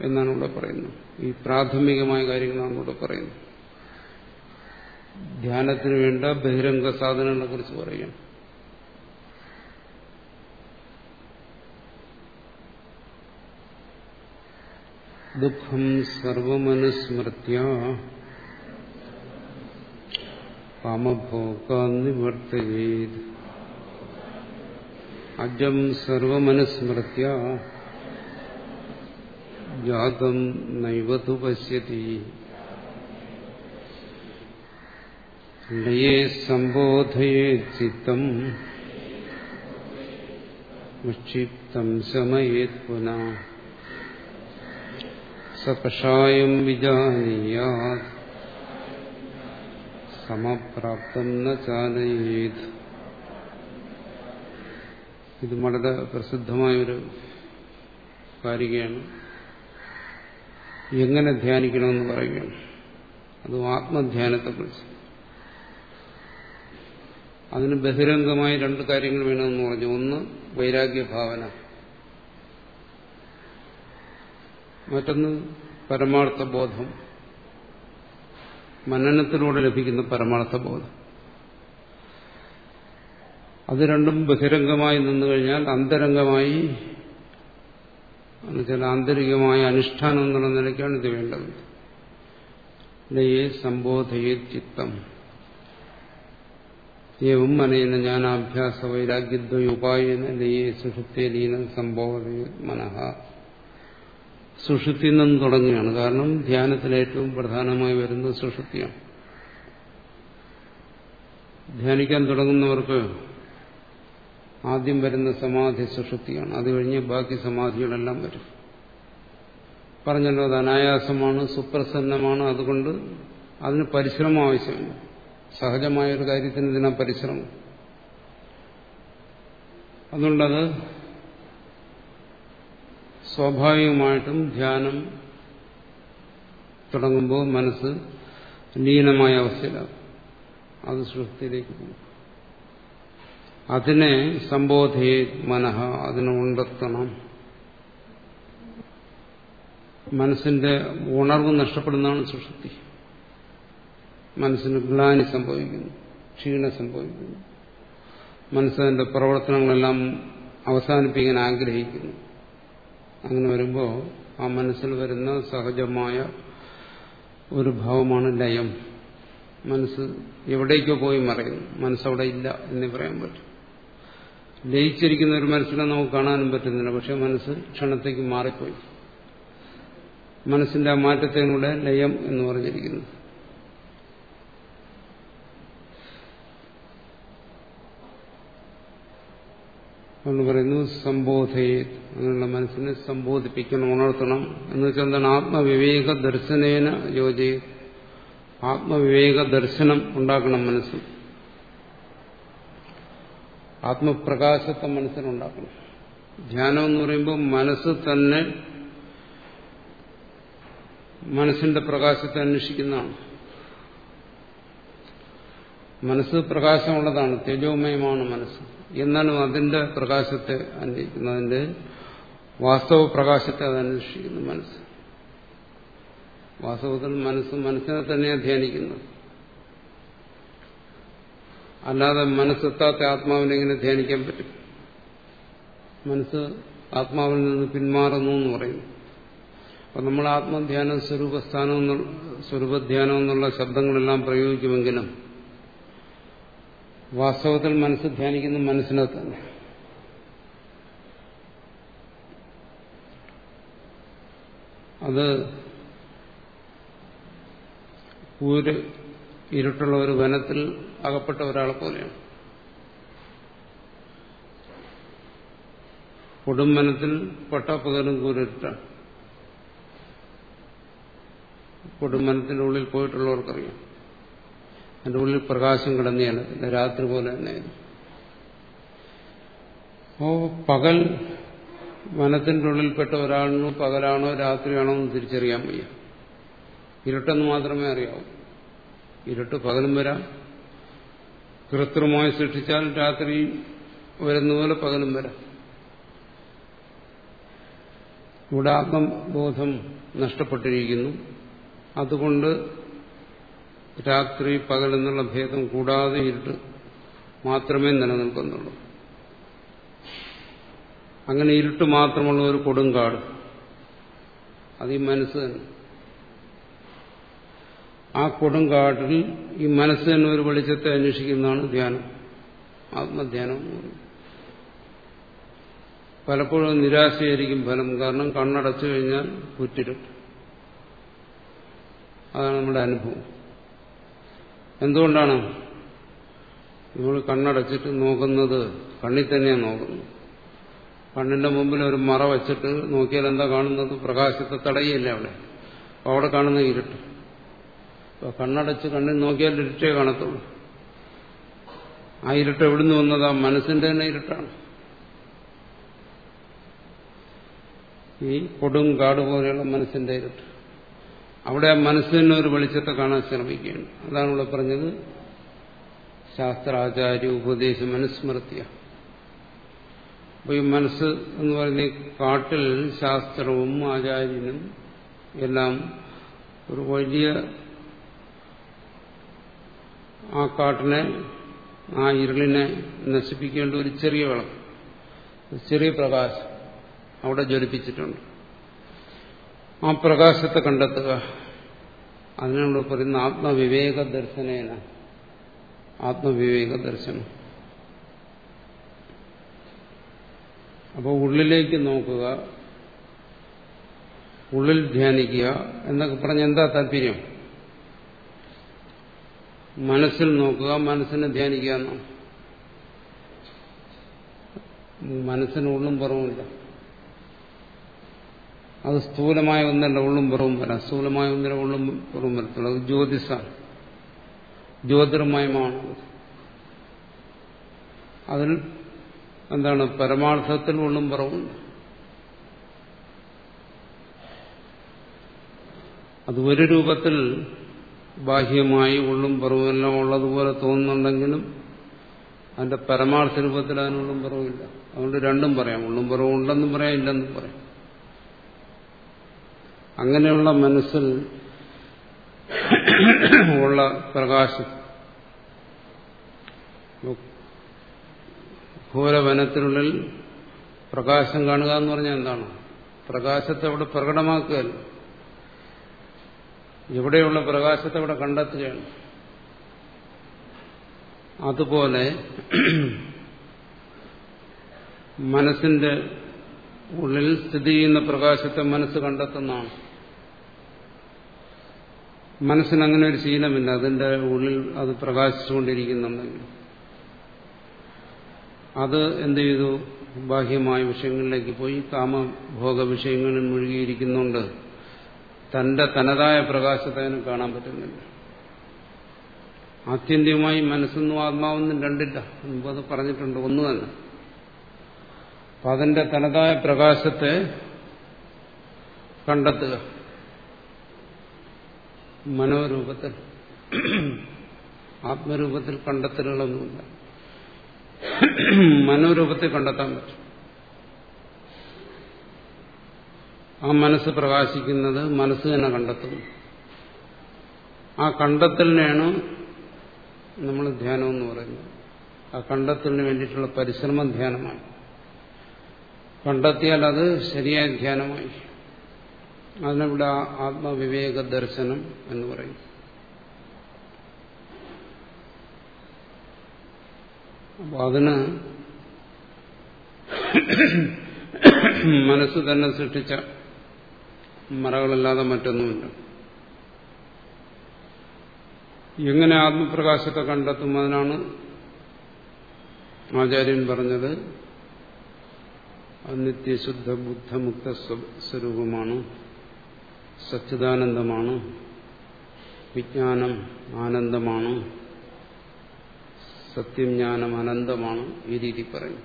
എന്നാണ് ഇവിടെ പറയുന്നത്. ഈ പ്രാഥമികമായ കാര്യങ്ങളാണ് ഇവിടെ പറയുന്നത്. ധ്യാനത്തിന് വേണ്ട ബഹിരംഗ സാധനങ്ങളെ കുറിച്ച് പറയുകയാണ്. ദുഃഖം സർവമനുസ്മൃത്യ കാമഭോഗാന്നിവർത്തയേത് അജം സർവമനുസ്മൃത്യ ജാതം നൈവതു പശ്യതി ലയേ സംബോധയേ ചിത്തം വിക്ഷിപ്തം ശമയേത് പുനഃ സമപ്രാപ്തം ഇത് വളരെ പ്രസിദ്ധമായൊരു കാരികയാണ് എങ്ങനെ ധ്യാനിക്കണമെന്ന് പറയുകയാണ്. അതും ആത്മധ്യാനത്തെക്കുറിച്ച്. അതിന് ബഹിരംഗമായി രണ്ട് കാര്യങ്ങൾ വേണമെന്ന് പറഞ്ഞു. ഒന്ന് വൈരാഗ്യഭാവന. മറ്റൊന്ന് പരമാർത്ഥ ബോധം മനനത്തിലൂടെ ലഭിക്കുന്ന പരമാർത്ഥ ബോധം അത് രണ്ടും ബഹിരംഗമായി നിന്നു കഴിഞ്ഞാൽ അന്തരംഗമായി എന്നുവെച്ചാൽ ആന്തരികമായ അനുഷ്ഠാനം എന്നുള്ള നിലയ്ക്കാണ് ഇത് വേണ്ടത്. സംബോധയേ ചിത്തം. ഏവം മനേന ജ്ഞാനാഭ്യാസ വൈരാഗ്യദ്വയുപായേന ലയെ സുഷുപ്തേ ലീനം സംബോധയ മനഃ. സുഷുപ്തി നിന്നും തുടങ്ങുകയാണ്. കാരണം ധ്യാനത്തിൽ ഏറ്റവും പ്രധാനമായി വരുന്നത് സുഷുപ്തിയാണ്. ധ്യാനിക്കാൻ തുടങ്ങുന്നവർക്ക് ആദ്യം വരുന്ന സമാധി സുഷുപ്തിയാണ്. അത് കഴിഞ്ഞ് ബാക്കി സമാധികളെല്ലാം വരും. പറഞ്ഞല്ലോ അത് അനായാസമാണ് സുപ്രസന്നമാണ്. അതുകൊണ്ട് അതിന് പരിശ്രമം ആവശ്യമില്ല സഹജമായ ഒരു കാര്യത്തിന് ഇതിനാ പരിശ്രമം. അതുകൊണ്ടത് സ്വാഭാവികമായിട്ടും ധ്യാനം തുടങ്ങുമ്പോൾ മനസ്സ് ലീനമായ അവസ്ഥയിലാകും അത് സൃഷ്ടിയിലേക്ക് പോകും. അതിനെ സംബോധയെ മനഃ അതിനെ ഉണ്ടെത്തണം. മനസ്സിന്റെ ഉണർവ് നഷ്ടപ്പെടുന്നതാണ് സുഷുപ്തി മനസ്സിന് ഗ്ലാനി സംഭവിക്കുന്നു ക്ഷീണം സംഭവിക്കുന്നു. മനസ്സിന്റെ പ്രവർത്തനങ്ങളെല്ലാം അവസാനിപ്പിക്കാൻ ആഗ്രഹിക്കുന്നു. അങ്ങനെ വരുമ്പോൾ ആ മനസ്സിൽ വരുന്ന സഹജമായ ഒരു ഭാവമാണ് ലയം. മനസ്സ് എവിടേക്കോ പോയി മറയുന്നു മനസ്സവിടെ ഇല്ല എന്നേ പറയാൻ പറ്റും. ലയിച്ചിരിക്കുന്ന ഒരു മനസ്സിനെ നമുക്ക് കാണാനും പറ്റുന്നില്ല. പക്ഷെ മനസ്സ് ക്ഷണത്തേക്ക് മാറിപ്പോയി. മനസ്സിന്റെ ആ മാറ്റത്തിനൂടെ ലയം എന്ന് പറഞ്ഞിരിക്കുന്നു. അതുകൊണ്ട് പറയുന്നു സംബോധയെ അങ്ങനെയുള്ള മനസ്സിനെ സംബോധിപ്പിക്കണം ഉണർത്തണം. എന്ന് വെച്ചാൽ എന്താണ്? ആത്മവിവേക ദർശനേന യോജി ആത്മവിവേക ദർശനം ഉണ്ടാക്കണം മനസ്സിൽ ആത്മപ്രകാശത്തെ മനസ്സിനുണ്ടാക്കണം. ധ്യാനം എന്ന് പറയുമ്പോൾ മനസ്സ് തന്നെ മനസ്സിന്റെ പ്രകാശത്തെ അന്വേഷിക്കുന്നതാണ്. മനസ്സ് പ്രകാശമുള്ളതാണ് തേജോമയമാണ് മനസ്സ്. എന്നാലും അതിന്റെ പ്രകാശത്തെ അന്വേഷിക്കുന്നു അതിന്റെ വാസ്തവ പ്രകാശത്തെ അത് അന്വേഷിക്കുന്നു മനസ്സ്. വാസ്തവത്തിൽ മനസ്സ് മനസ്സിനെ തന്നെയാണ് ധ്യാനിക്കുന്നത്. അല്ലാതെ മനസ്സെത്താത്ത ആത്മാവിനെ എങ്ങനെ ധ്യാനിക്കാൻ പറ്റും? മനസ്സ് ആത്മാവിൽ നിന്ന് പിന്മാറുന്നു എന്ന് പറയുന്നു. അപ്പൊ നമ്മൾ ആത്മധ്യാനം സ്വരൂപസ്ഥാനം സ്വരൂപധ്യാനം എന്നുള്ള ശബ്ദങ്ങളെല്ലാം പ്രയോഗിക്കുമെങ്കിലും വാസ്തവത്തിൽ മനസ്സ് ധ്യാനിക്കുന്ന മനസ്സിനെ തന്നെ. അത് ഊര് ഇരുട്ടുള്ള ഒരു വനത്തിൽ അകപ്പെട്ട ഒരാളെ പോലെയാണ്. കൊടുംവനത്തിൽ പട്ട പകലും കൂരിട്ടാണ് കൊടുംവനത്തിന്റെ ഉള്ളിൽ പോയിട്ടുള്ളവർക്കറിയാം. അതിന്റെ ഉള്ളിൽ പ്രകാശം കിടന്നെയാണ്. രാത്രി പോലെ തന്നെ അപ്പോ പകൽ വനത്തിന്റെ ഉള്ളിൽപ്പെട്ട ഒരാളിനോ പകലാണോ രാത്രിയാണോ എന്ന് തിരിച്ചറിയാൻ വയ്യ. ഇരുട്ടെന്ന് മാത്രമേ അറിയാവൂ. ഇരുട്ട് പകലും വരാം. കൃത്രിമമായി സൃഷ്ടിച്ചാൽ രാത്രി വരുന്ന പോലെ പകലും വരാം. ഇവിടെ ആത്മബോധം നഷ്ടപ്പെട്ടിരിക്കുന്നു. അതുകൊണ്ട് രാത്രി പകൽ എന്നുള്ള ഭേദം കൂടാതെ ഇരുട്ട് മാത്രമേ നിലനിൽക്കുന്നുള്ളൂ. അങ്ങനെ ഇരുട്ട് മാത്രമുള്ള ഒരു കൊടുങ്കാട്. അത് ഈ മനസ്സ് തന്നെ. ആ കൊടുങ്കാട്ടിൽ ഈ മനസ്സ് തന്നെ ഒരു വെളിച്ചത്തെ അന്വേഷിക്കുന്നതാണ് ധ്യാനം. ആത്മധ്യാനം പലപ്പോഴും നിരാശയായിരിക്കും ഫലം. കാരണം കണ്ണടച്ചു കഴിഞ്ഞാൽ കുറ്റിരും അതാണ് നമ്മുടെ അനുഭവം. എന്തുകൊണ്ടാണ്? നമ്മൾ കണ്ണടച്ചിട്ട് നോക്കുന്നത് കണ്ണിൽ തന്നെയാണ് നോക്കുന്നത്. കണ്ണിന്റെ മുമ്പിൽ ഒരു മറ വച്ചിട്ട് നോക്കിയാൽ എന്താ കാണുന്നത്? പ്രകാശത്തെ തടയില്ല അവിടെ അപ്പോൾ അവിടെ കാണുന്ന ഇരുട്ട്. അപ്പോൾ കണ്ണടച്ച് കണ്ണിൽ നോക്കിയാൽ ഇരുട്ടേ കാണത്തുള്ളൂ. ആ ഇരുട്ട് എവിടുന്ന് വന്നത്? ആ മനസ്സിന്റെ തന്നെ ഇരുട്ടാണ്. ഈ കൊടും കാട് പോലെയുള്ള മനസ്സിന്റെ ഇരുട്ട്. അവിടെ ആ മനസ്സിന് ഒരു വെളിച്ചത്തെ കാണാൻ ശ്രമിക്കുകയാണ്. അതാണ് ഇവിടെ പറഞ്ഞത്. ശാസ്ത്രാചാര്യ ഉപദേശം അനുസ്മൃത്യ. അപ്പോൾ ഈ മനസ്സ് എന്ന് പറയുന്ന കാട്ടിൽ ശാസ്ത്രവും ആചാര്യനും എല്ലാം ഒരു വലിയ ആ കാട്ടിനെ ആ ഇരുളിനെ നശിപ്പിക്കേണ്ട ഒരു ചെറിയ വിളക്ക് ചെറിയ പ്രകാശം അവിടെ ജ്വലിപ്പിച്ചിട്ടുണ്ട്. ആ പ്രകാശത്തെ കണ്ടെത്തുക. അതിനുള്ള പറയുന്ന ആത്മവിവേക ദർശനേന ആത്മവിവേക ദർശനം അപ്പോൾ ഉള്ളിലേക്ക് നോക്കുക. ഉള്ളിൽ ധ്യാനിക്കുക എന്നൊക്കെ പറഞ്ഞ എന്താ താല്പര്യം? മനസ്സിൽ നോക്കുക മനസ്സിനെ ധ്യാനിക്കുക എന്നാണ്. മനസ്സിന് ഉള്ളും പുറവുമില്ല. അത് സ്ഥൂലമായ ഒന്നല്ല ഉള്ളും പുറവും വരാം. സ്ഥൂലമായ ഒന്നിനെ ഉള്ളും പുറവും വരത്തുള്ളൂ അത് ജ്യോതിസാണ്. ജ്യോതിർമയമാണ് അതിൽ എന്താണ്? പരമാർത്ഥത്തിൽ ഉള്ളും പുറവുണ്ട് അത് ഒരു രൂപത്തിൽ ബാഹ്യമായി ഉള്ളും പുറവുമെല്ലാം ഉള്ളതുപോലെ തോന്നുന്നുണ്ടെങ്കിലും അതിന്റെ പരമാർത്ഥ രൂപത്തിൽ അതിനുള്ളും പുറവുമില്ല അതുകൊണ്ട് രണ്ടും പറയാം. ഉള്ളും പുറവും ഉണ്ടെന്നും പറയാം ഇല്ലെന്നും പറയാം. അങ്ങനെയുള്ള മനസ്സിൽ ഉള്ള പ്രകാശം ഘോരവനത്തിനുള്ളിൽ പ്രകാശം കാണുക എന്ന് പറഞ്ഞാൽ എന്താണ്? പ്രകാശത്തെ അവിടെ പ്രകടമാക്കുകയല്ല എവിടെയുള്ള പ്രകാശത്തെ അവിടെ കണ്ടെത്തുകയാണ്. അതുപോലെ മനസ്സിന്റെ ഉള്ളിൽ സ്ഥിതി ചെയ്യുന്ന പ്രകാശത്തെ മനസ്സ് കണ്ടെത്തുന്നതാണ്. മനസ്സിന് അങ്ങനെ ഒരു ശീലമില്ല. അതിന്റെ ഉള്ളിൽ അത് പ്രകാശിച്ചുകൊണ്ടിരിക്കുന്നുണ്ടെങ്കിൽ. അത് എന്ത് ചെയ്തു? ബാഹ്യമായ വിഷയങ്ങളിലേക്ക് പോയി. കാമഭോഗ വിഷയങ്ങളിൽ മുഴുകിയിരിക്കുന്നുണ്ട്. തന്റെ തനതായ പ്രകാശത്തെ അതിന് കാണാൻ പറ്റുന്നില്ല. ആത്യന്തികമായി മനസ്സെന്നും ആത്മാവെന്നും രണ്ടില്ല മുമ്പ് അത് പറഞ്ഞിട്ടുണ്ട്. ഒന്ന് തന്നെ. അപ്പൊ അതിന്റെ തനതായ പ്രകാശത്തെ കണ്ടെത്തുക. മനോരൂപത്തിൽ ആത്മരൂപത്തിൽ കണ്ടെത്തലുകളൊന്നുമില്ല. മനോരൂപത്തിൽ കണ്ടെത്താൻ പറ്റും. ആ മനസ്സ് പ്രകാശിക്കുന്നത് മനസ്സ് തന്നെ കണ്ടെത്തുന്നു. ആ കണ്ടെത്തലിനെയാണ് നമ്മൾ ധ്യാനം എന്ന് പറയുന്നത്. ആ കണ്ടെത്തലിന് വേണ്ടിയിട്ടുള്ള പരിശ്രമം ധ്യാനമായി കണ്ടെത്തിയാൽ അത് ശരിയായ ധ്യാനമായി അതിനിവിടെ ആത്മവിവേക ദർശനം എന്ന് പറയും. അപ്പൊ അതിന് മനസ്സ് തന്നെ സൃഷ്ടിച്ച മറകളല്ലാതെ മറ്റൊന്നുമില്ല. എങ്ങനെ ആത്മപ്രകാശത്തെ കണ്ടെത്തും? അതിനാണ് ആചാര്യൻ പറഞ്ഞത് നിത്യശുദ്ധ ബുദ്ധമുക്ത സ്വരൂപമാണ് സച്ചിദാനന്ദമാണ്. വിജ്ഞാനം ആനന്ദമാണ്. സത്യം ജ്ഞാനം അനന്തമാണ് ഈ രീതി പറയും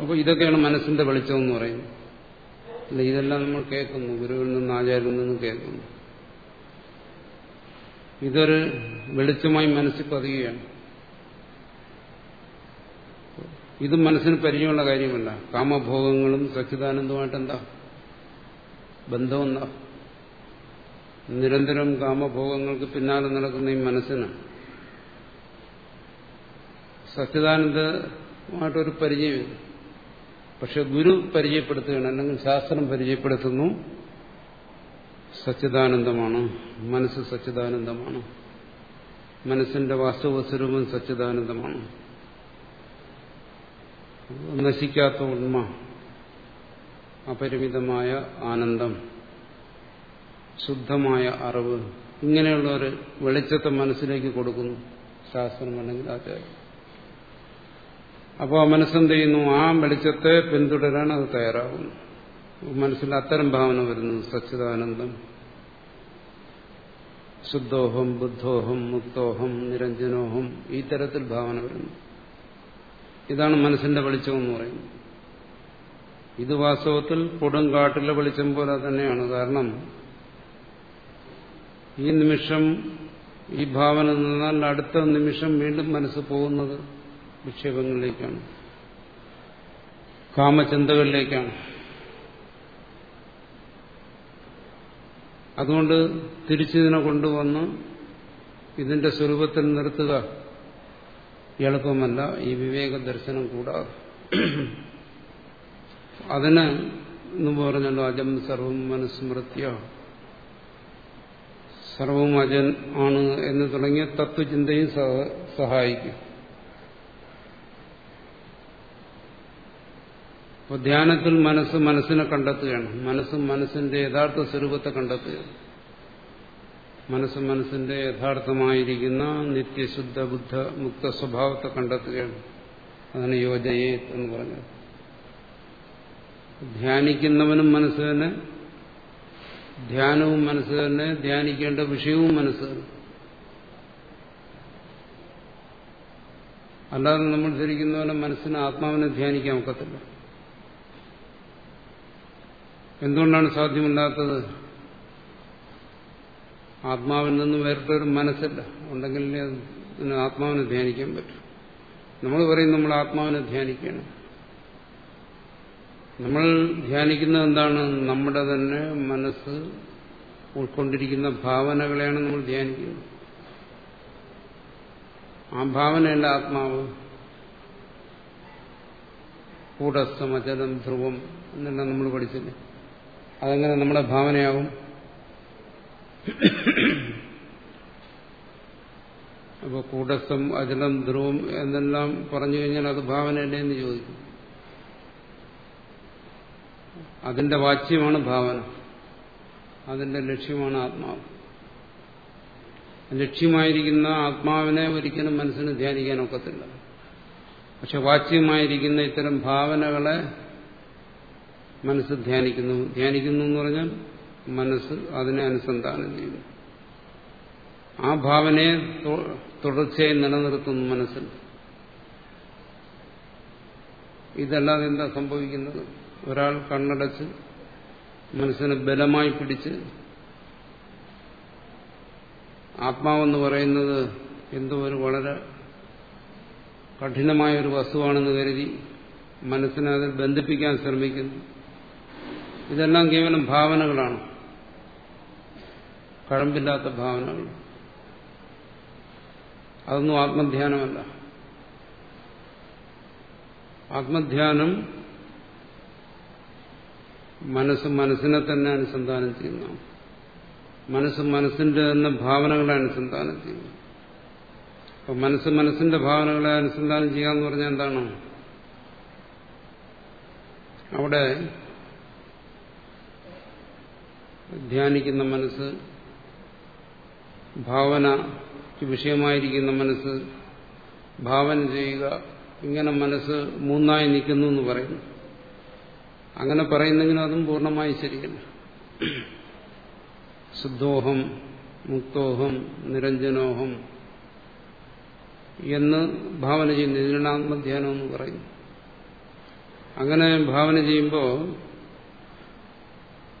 അപ്പോൾ ഇതൊക്കെയാണ് മനസ്സിന്റെ വെളിച്ചം എന്ന് പറയുന്നത്. അല്ല ഇതെല്ലാം നമ്മൾ കേൾക്കുന്നു. ഗുരുവിൽ നിന്ന് ആചാര്യനിൽ നിന്ന് കേൾക്കുന്നു. ഇതൊരു വെളിച്ചമായി മനസ്സിൽ പതിയുകയാണ്. ഇത് മനസ്സിന് പരിചയമുള്ള കാര്യമല്ല. കാമഭോഗങ്ങളും സച്ചിദാനന്ദമായിട്ട് എന്താ ബന്ധമെന്താ? നിരന്തരം കാമഭോഗങ്ങൾക്ക് പിന്നാലെ നടക്കുന്ന ഈ മനസ്സിന് സച്ചിദാനന്ദമായിട്ടൊരു പരിചയമില്ല പക്ഷെ ഗുരു പരിചയപ്പെടുത്തുകയാണ് അല്ലെങ്കിൽ ശാസ്ത്രം പരിചയപ്പെടുത്തുന്നു സച്ചിദാനന്ദമാണ്. മനസ്സ് സച്ചിദാനന്ദമാണ്. മനസ്സിന്റെ വാസ്തവ സ്വരൂപം സച്ചിദാനന്ദമാണ്. നശിക്കാത്ത ഉണ്മ അപരിമിതമായ ആനന്ദം ശുദ്ധമായ അറിവ് ഇങ്ങനെയുള്ള ഒരു വെളിച്ചത്തെ മനസ്സിലേക്ക് കൊടുക്കുന്നു ശാസ്ത്രം അല്ലെങ്കിൽ ആചാര്യം അപ്പോൾ ആ മനസ്സെന്ത് ചെയ്യുന്നു ആ വെളിച്ചത്തെ പിന്തുടരാൻ അത് തയ്യാറാകുന്നു. മനസ്സിൽ അത്തരം ഭാവന വരുന്നു. സച്ചിദാനന്ദം ശുദ്ധോഹം ബുദ്ധോഹം മുക്തോഹം നിരഞ്ജനോഹം ഈ തരത്തിൽ ഭാവന വരുന്നു. ഇതാണ് മനസ്സിന്റെ വെളിച്ചം എന്ന് പറയുന്നത്. ഇത് വാസ്തവത്തിൽ കൊടുങ്കാട്ടിലെ വെളിച്ചം പോലെ തന്നെയാണ്. കാരണം ഈ നിമിഷം ഈ ഭാവന നിന്നാൽ അടുത്ത നിമിഷം വീണ്ടും മനസ്സ് പോകുന്നത് വിക്ഷേപങ്ങളിലേക്കാണ്. കാമചിന്തകളിലേക്കാണ്. അതുകൊണ്ട് തിരിച്ചിതിനെ കൊണ്ടുവന്ന് ഇതിന്റെ സ്വരൂപത്തിൽ നിർത്തുക. എളുപ്പമല്ല. ഈ വിവേക ദർശനം കൂടാതെ അതിന് എന്ന് പറഞ്ഞല്ലോ അജം സർവം മനുസ്മൃത്യ. സർവം അജൻ ആണ് എന്ന് തുടങ്ങിയ തത്വചിന്തയും സഹായിക്കും. അപ്പോൾ ധ്യാനത്തിൽ മനസ്സ് മനസ്സിനെ കണ്ടെത്തുകയാണ്. മനസ്സും മനസ്സിന്റെ യഥാർത്ഥ സ്വരൂപത്തെ കണ്ടെത്തുകയാണ്. മനസ്സ് മനസ്സിന്റെ യഥാർത്ഥമായിരിക്കുന്ന നിത്യശുദ്ധ ബുദ്ധ മുക്ത സ്വഭാവത്തെ കണ്ടെത്തുകയാണ്. അതാണ് യോജയെ എന്ന് പറഞ്ഞത്. ധ്യാനിക്കുന്നവനും മനസ്സ് തന്നെ ധ്യാനവും മനസ്സ് തന്നെ ധ്യാനിക്കേണ്ട വിഷയവും മനസ്സ് തന്നെ. അല്ലാതെ നമ്മൾ ധരിക്കുന്ന പോലെ മനസ്സിന് ആത്മാവിനെ ധ്യാനിക്കാൻ ഒക്കത്തില്ല. എന്തുകൊണ്ടാണ് സാധ്യമല്ലാത്തത്? ആത്മാവിൽ നിന്ന് വേറിട്ടൊരു മനസ്സില്ല. ഉണ്ടെങ്കിൽ ആത്മാവിനെ ധ്യാനിക്കാൻ പറ്റും. നമ്മൾ പറയും നമ്മൾ ആത്മാവിനെ ധ്യാനിക്കണം നമ്മൾ ധ്യാനിക്കുന്നത് എന്താണ്? നമ്മുടെ തന്നെ മനസ്സ് ഉൾക്കൊണ്ടിരിക്കുന്ന ഭാവനകളെയാണ് നമ്മൾ ധ്യാനിക്കുന്നത്. ആ ഭാവനയല്ല ആത്മാവ്. കൂടസ്ഥം അചലം ധ്രുവം എന്നെല്ലാം നമ്മൾ പഠിച്ചില്ലേ? അതെങ്ങനെ നമ്മുടെ ഭാവനയാകും അപ്പോൾ കൂടസ്ഥം അജലം ധ്രുവം എന്നെല്ലാം പറഞ്ഞു കഴിഞ്ഞാൽ അത് ഭാവനയല്ലേ എന്ന് ചോദിക്കും. അതിന്റെ വാച്യമാണ് ഭാവന. അതിന്റെ ലക്ഷ്യമാണ് ആത്മാവ്. ലക്ഷ്യമായിരിക്കുന്ന ആത്മാവിനെ ഒരിക്കലും മനസ്സിന് ധ്യാനിക്കാൻ ഒക്കത്തില്ല. പക്ഷെ വാച്യമായിരിക്കുന്ന ഇത്തരം ഭാവനകളെ മനസ്സ് ധ്യാനിക്കുന്നു. ധ്യാനിക്കുന്നു എന്ന് പറഞ്ഞാൽ മനസ്സ് അതിനെ അനുസന്ധാനം ചെയ്യുന്നു. ആ ഭാവനയെ തുടർച്ചയായി നിലനിർത്തുന്നു മനസ്സിൽ. ഇതല്ലാതെ എന്താ സംഭവിക്കുന്നത്? ഒരാൾ കണ്ണടച്ച് മനസ്സിനെ ബലമായി പിടിച്ച് ആത്മാവെന്ന് പറയുന്നത് എന്തോ ഒരു വളരെ കഠിനമായ ഒരു വസ്തുവാണെന്ന് കരുതി മനസ്സിനെ അതിൽ ബന്ധിപ്പിക്കാൻ ശ്രമിക്കുന്നു. ഇതെല്ലാം കേവലം ഭാവനകളാണ്. കഴമ്പില്ലാത്ത ഭാവന അതൊന്നും ആത്മധ്യാനമല്ല. ആത്മധ്യാനം മനസ്സ് മനസ്സിനെ തന്നെ അനുസന്ധാനം ചെയ്യുന്നു. മനസ്സ് മനസ്സിന്റെ തന്നെ ഭാവനകളെ അനുസന്ധാനം ചെയ്യുന്നു. അപ്പൊ മനസ്സ് മനസ്സിന്റെ ഭാവനകളെ അനുസന്ധാനം ചെയ്യാന്ന് പറഞ്ഞാൽ എന്താണ്? അവിടെ ധ്യാനിക്കുന്ന മനസ്സ് ഭാവനയ്ക്ക് വിഷയമായിരിക്കുന്ന മനസ്സ് ഭാവന ചെയ്യുക ഇങ്ങനെ മനസ്സ് മൂന്നായി നിൽക്കുന്നു എന്ന് പറയുന്നു. അങ്ങനെ പറയുന്നെങ്കിലും അതും പൂർണമായി ശരിയല്ല. ശുദ്ധോഹം മുക്തോഹം നിരഞ്ജനോഹം എന്ന് ഭാവന ചെയ്യുന്നു. ഇതിനാണ് ആത്മധ്യാനം എന്ന് പറയുന്നു. അങ്ങനെ ഭാവന ചെയ്യുമ്പോൾ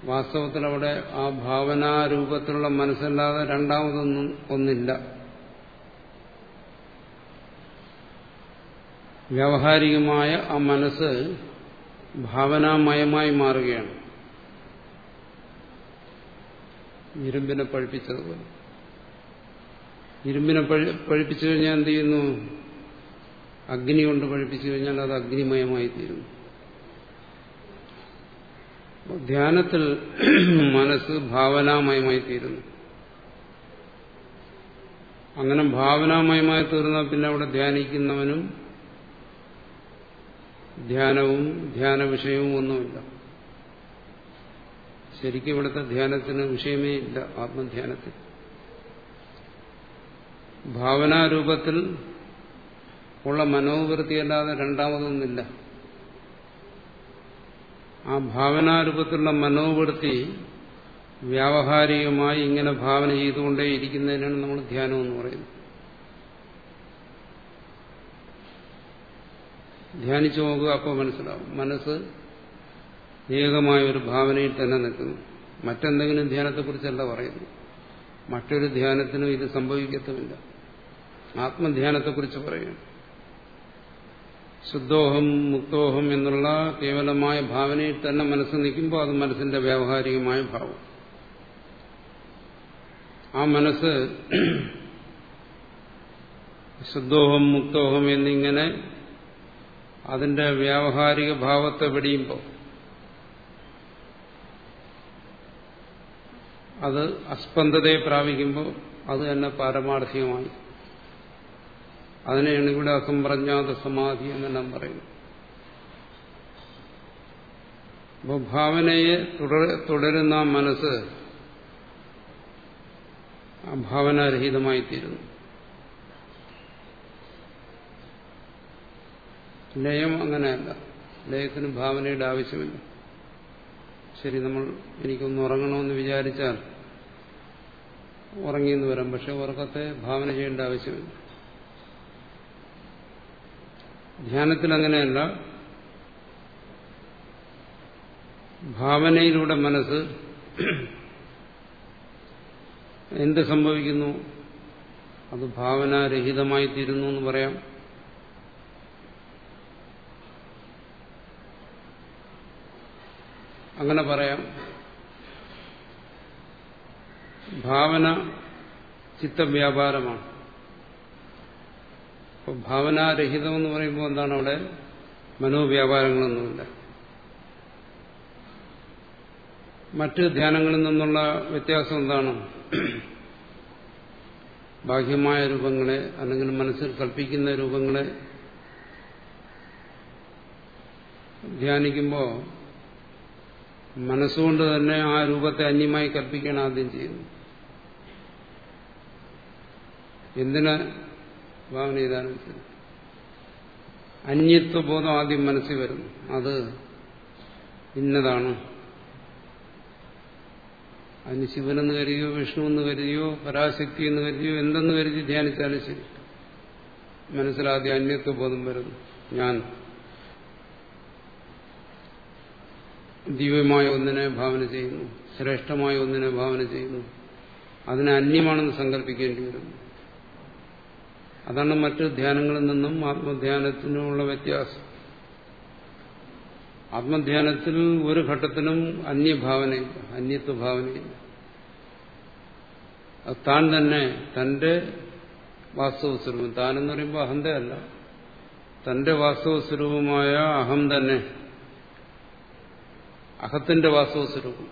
വാസ്തവത്തിൽ അവിടെ ആ ഭാവനാരൂപത്തിലുള്ള മനസ്സല്ലാതെ രണ്ടാമതൊന്നും ഒന്നില്ല. വ്യാവഹാരികമായ ആ മനസ്സ് ഭാവനാമയമായി മാറുകയാണ്. ഇരുമ്പിനെ പഴിപ്പിച്ചതുപോലെ. ഇരുമ്പിനെ പഴിപ്പിച്ചു കഴിഞ്ഞാൽ എന്ത് ചെയ്യുന്നു? അഗ്നി കൊണ്ട് പഴിപ്പിച്ചു കഴിഞ്ഞാൽ അത് അഗ്നിമയമായി തീരുന്നു. ധ്യാനത്തിൽ മനസ്സ് ഭാവനാമയമായി തീരുന്നു. അങ്ങനെ ഭാവനാമയമായി തീർന്ന പിന്നെ അവിടെ ധ്യാനിക്കുന്നവനും ധ്യാനവും ധ്യാന വിഷയവും ഒന്നുമില്ല. ശരിക്കും ഇവിടുത്തെ ധ്യാനത്തിന് വിഷയമേ ഇല്ല ആത്മധ്യാനത്തിൽ. ഭാവനാരൂപത്തിൽ ഉള്ള മനോവൃത്തിയല്ലാതെ രണ്ടാമതൊന്നില്ല ആ ഭാവനാരൂപത്തിലുള്ള മനോവൃത്തി വ്യാവഹാരികമായി ഇങ്ങനെ ഭാവന ചെയ്തുകൊണ്ടേ ഇരിക്കുന്നതിനാണ് നമ്മൾ ധ്യാനം എന്ന് പറയുന്നത്. ധ്യാനിച്ചു നോക്കുക അപ്പോൾ മനസ്സിലാവും. മനസ്സ് ഏകമായ ഒരു ഭാവനയിൽ തന്നെ നിൽക്കുന്നു. മറ്റെന്തെങ്കിലും ധ്യാനത്തെക്കുറിച്ചല്ല പറയുന്നു മറ്റൊരു ധ്യാനത്തിനും ഇത് സംഭവിക്കത്തുമില്ല. ആത്മധ്യാനത്തെക്കുറിച്ച് പറയുന്നു. ശുദ്ധോഹം മുക്തോഹം എന്നുള്ള കേവലമായ ഭാവനയിൽ തന്നെ മനസ്സ് നിൽക്കുമ്പോൾ അത് മനസ്സിന്റെ വ്യാവഹാരികമായ ഭാവം. ആ മനസ്സ് ശുദ്ധോഹം മുക്തോഹം എന്നിങ്ങനെ അതിന്റെ വ്യാവഹാരിക ഭാവത്തെ വെടിയുമ്പോൾ അത് അസ്പന്ദതയെ പ്രാപിക്കുമ്പോൾ അത് തന്നെ പാരമാർത്ഥികമായി അതിനെയാണ് ഇവിടെ അസംപ്രജ്ഞാത സമാധി എന്നെല്ലാം പറയുന്നത് അപ്പോൾ ഭാവനയെ തുടരുന്ന മനസ്സ് ആ ഭാവനാരഹിതമായിത്തീരുന്നു. ലയം അങ്ങനെയല്ല. ലയത്തിന് ഭാവനയുടെ ആവശ്യമില്ല. ശരി നമ്മൾ എനിക്കൊന്ന് ഉറങ്ങണമെന്ന് വിചാരിച്ചാൽ ഉറങ്ങിയെന്ന് വരാം. പക്ഷെ ഉറക്കത്തെ ഭാവന ചെയ്യേണ്ട ആവശ്യമില്ല. ധ്യാനത്തിൽ അങ്ങനെയല്ല ഭാവനയിലൂടെ മനസ്സ് എന്ത് സംഭവിക്കുന്നു? അത് ഭാവനാരഹിതമായി തീരുന്നു എന്ന് പറയാം. അങ്ങനെ പറയാം. ഭാവന ചിത്തവ്യാപാരമാണ്. അപ്പോൾ ഭാവനാരഹിതം എന്ന് പറയുമ്പോൾ എന്താണ് അവിടെ മനോവ്യാപാരങ്ങളൊന്നുമില്ല. മറ്റ് ധ്യാനങ്ങളിൽ നിന്നുള്ള വ്യത്യാസം എന്താണ്? ബാഹ്യമായ രൂപങ്ങളെ അല്ലെങ്കിൽ മനസ്സിൽ കൽപ്പിക്കുന്ന രൂപങ്ങളെ ധ്യാനിക്കുമ്പോൾ മനസ്സുകൊണ്ട് തന്നെ ആ രൂപത്തെ അന്യമായി കൽപ്പിക്കാൻ ആദ്യം ചെയ്യുന്നു എന്തിന് ഭാവന ചെയ്താലും അന്യത്വബോധം ആദ്യം മനസ്സിൽ വരുന്നു. അത് ഇന്നതാണ്. അതിന് ശിവനെന്ന് കരുതിയോ വിഷ്ണു എന്ന് കരുതിയോ പരാശക്തി എന്ന് കരുതിയോ എന്തെന്ന് കരുതി ധ്യാനിച്ചാലും ശരി. മനസ്സിലാദ്യം അന്യത്വബോധം വരുന്നു. ഞാൻ. ദിവ്യമായ ഒന്നിനെ ഭാവന ചെയ്യുന്നു. ശ്രേഷ്ഠമായ ഒന്നിനെ ഭാവന ചെയ്യുന്നു. അതിനെ അന്യമാണെന്ന് സങ്കല്പിക്കേണ്ടി വരുന്നു. അതാണ് മറ്റു ധ്യാനങ്ങളിൽ നിന്നും ആത്മധ്യാനത്തിനുമുള്ള വ്യത്യാസം. ആത്മധ്യാനത്തിൽ ഒരു ഘട്ടത്തിനും അന്യഭാവനയില്ല അന്യത്വഭാവനയില്ല അത് താൻ തന്നെ തന്റെ വാസ്തവ സ്വരൂപം താനെന്ന് പറയുമ്പോൾ അഹന്തയല്ല തന്റെ വാസ്തവ സ്വരൂപമായ അഹം തന്നെ. അഹത്തിന്റെ വാസ്തവ സ്വരൂപം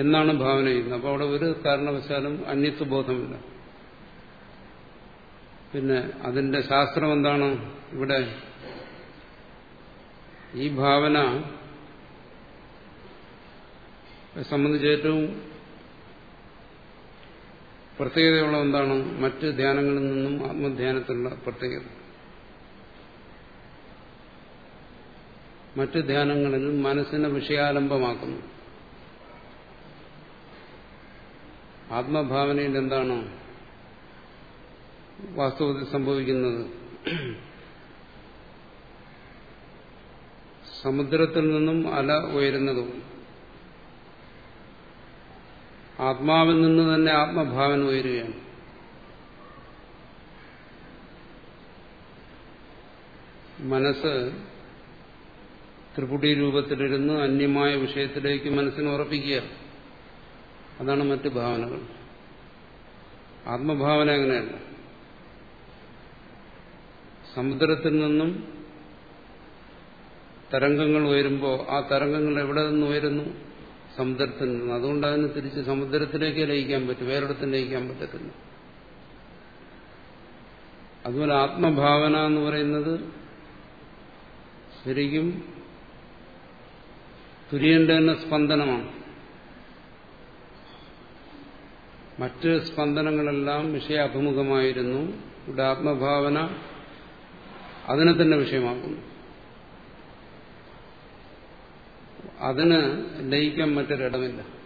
എന്നാണ് ഭാവന ചെയ്യുന്നത്. അപ്പോൾ അവിടെ ഒരു കാരണവശാലും അന്യത്വബോധമില്ല. പിന്നെ അതിന്റെ ശാസ്ത്രം എന്താണ് ഇവിടെ? ഈ ഭാവന സംബന്ധിച്ച് ഏറ്റവും പ്രത്യേകതയുള്ള എന്താണ്? മറ്റ് ധ്യാനങ്ങളിൽ നിന്നും ആത്മധ്യാനത്തിലുള്ള പ്രത്യേകത. മറ്റ് ധ്യാനങ്ങളിൽ മനസ്സിനെ വിഷയാലംബമാക്കുന്നു. ആത്മഭാവനയിൽ എന്താണ്? വാസ്തവത്തിൽ സംഭവിക്കുന്നത് സമുദ്രത്തിൽ നിന്നും അല ഉയരുന്നതും ആത്മാവിൽ നിന്ന് തന്നെ ആത്മഭാവന ഉയരുകയാണ്. മനസ്സ് ത്രിപുടി രൂപത്തിലിരുന്ന് അന്യമായ വിഷയത്തിലേക്ക് മനസ്സിനെ ഉറപ്പിക്കുക. അതാണ് മറ്റ് ഭാവനകൾ. ആത്മഭാവന അങ്ങനെയല്ല സമുദ്രത്തിൽ നിന്നും തരംഗങ്ങൾ ഉയരുമ്പോൾ ആ തരംഗങ്ങൾ എവിടെ നിന്ന് ഉയരുന്നു? സമുദ്രത്തിൽ നിന്ന്. അതുകൊണ്ട് അതിന് തിരിച്ച് സമുദ്രത്തിലേക്ക് ലയിക്കാൻ പറ്റും. വേറെടുത്തും ലയിക്കാൻ പറ്റത്തില്ല. അതുപോലെ ആത്മഭാവന എന്ന് പറയുന്നത് ശരിക്കും തുര്യന്റെ തന്നെ സ്പന്ദനമാണ്. മറ്റ് സ്പന്ദനങ്ങളെല്ലാം വിഷയാഭിമുഖമായിരുന്നു. ഇവിടെ ആത്മഭാവന അതിനെ തന്നെ വിഷയമാക്കുന്നു. അതിന് ലയിക്കാൻ മറ്റൊരിടമില്ല.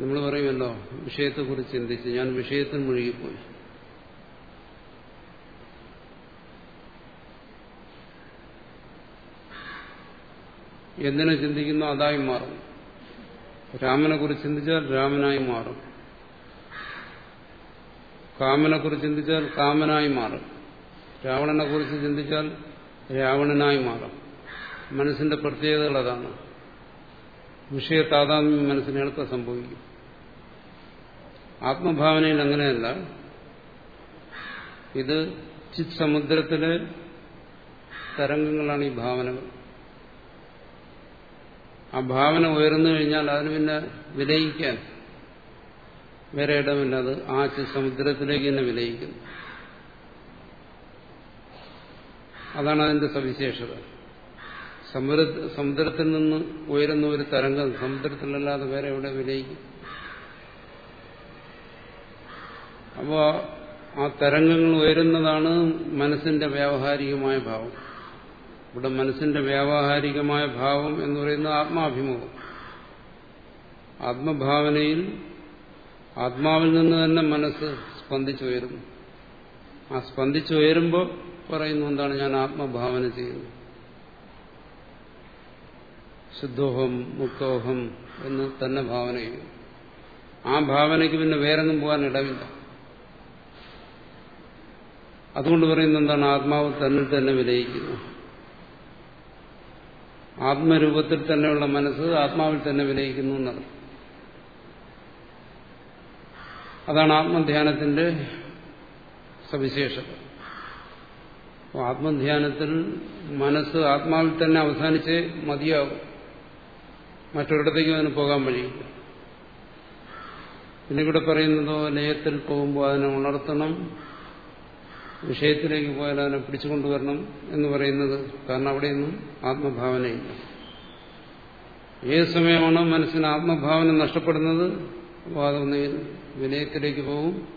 നമ്മൾ പറയുമല്ലോ വിഷയത്തെക്കുറിച്ച് ചിന്തിച്ച് ഞാൻ വിഷയത്തിൽ മുഴുകിപ്പോയി. എന്തിനെ ചിന്തിക്കുന്നോ അതായി മാറും. രാമനെ കുറിച്ച് ചിന്തിച്ചാൽ രാമനായി മാറും. കാമനെ കുറിച്ച് ചിന്തിച്ചാൽ കാമനായി മാറും. രാവണനെ കുറിച്ച് ചിന്തിച്ചാൽ രാവണനായി മാറും. മനസ്സിന്റെ പ്രത്യേകതകൾ അതാണ്. വിഷയതാതാത്മ്യം മനസ്സിന് എളുപ്പം സംഭവിക്കും. ആത്മഭാവനയിൽ അങ്ങനെയല്ല. ഇത് ചിത് സമുദ്രത്തിലെ തരംഗങ്ങളാണ് ഈ ഭാവനകൾ. ആ ഭാവന ഉയർന്നു കഴിഞ്ഞാൽ അതിന് പിന്നെ വിലയിക്കാൻ വേറെ ഇടമില്ല. അത് ആച്ച് സമുദ്രത്തിലേക്ക് തന്നെ വിലയിക്കുന്നു. അതാണ് അതിന്റെ സവിശേഷത. സമുദ്ര സമുദ്രത്തിൽ നിന്ന് ഉയരുന്ന ഒരു തരംഗം സമുദ്രത്തിലല്ലാതെ വേറെ എവിടെ വിലയിക്കും? അപ്പോ ആ തരംഗങ്ങൾ ഉയരുന്നതാണ് മനസ്സിന്റെ വ്യാവഹാരികമായ ഭാവം. ഇവിടെ മനസ്സിന്റെ വ്യാവഹാരികമായ ഭാവം എന്ന് പറയുന്നത് ആത്മാഭിമുഖം. ആത്മഭാവനയിൽ ആത്മാവിൽ നിന്ന് തന്നെ മനസ്സ് സ്പന്ദിച്ചുയരുന്നു. ആ സ്പന്ദിച്ചുയരുമ്പോൾ പറയുന്നു എന്താണ് ഞാൻ ആത്മഭാവന ചെയ്യുന്നു ശുദ്ധോഹം മുക്തോഹം എന്ന് തന്നെ ഭാവന ചെയ്യുന്നു. ആ ഭാവനയ്ക്ക് പിന്നെ വേറെങ്ങും പോകാൻ ഇടമില്ല. അതുകൊണ്ട് പറയുന്നത് എന്താണ് ആത്മാവ് തന്നിൽ തന്നെ വിലയിക്കുന്നു? ആത്മരൂപത്തിൽ തന്നെയുള്ള മനസ്സ് ആത്മാവിൽ തന്നെ വിലയിക്കുന്നു എന്നർത്ഥം. അതാണ് ആത്മധ്യാനത്തിന്റെ സവിശേഷത. ആത്മധ്യാനത്തിൽ മനസ്സ് ആത്മാവിൽ തന്നെ അവസാനിച്ച് മതിയാകും മറ്റൊരിടത്തേക്കും അതിന് പോകാൻ വഴിയില്ല. പിന്നെ ഇവിടെ പറയുന്നതോ ലയത്തിൽ പോകുമ്പോൾ അതിനെ ഉണർത്തണം വിഷയത്തിലേക്ക് പോയാൽ അതിനെ പിടിച്ചുകൊണ്ടുവരണം എന്ന് പറയുന്നത് കാരണം അവിടെയൊന്നും ആത്മഭാവനയില്ല. ഏത് സമയമാണോ മനസ്സിന് ആത്മഭാവന നഷ്ടപ്പെടുന്നത് അപ്പോൾ അതൊന്നുകിൽ വിനയത്തിലേക്ക് പോകും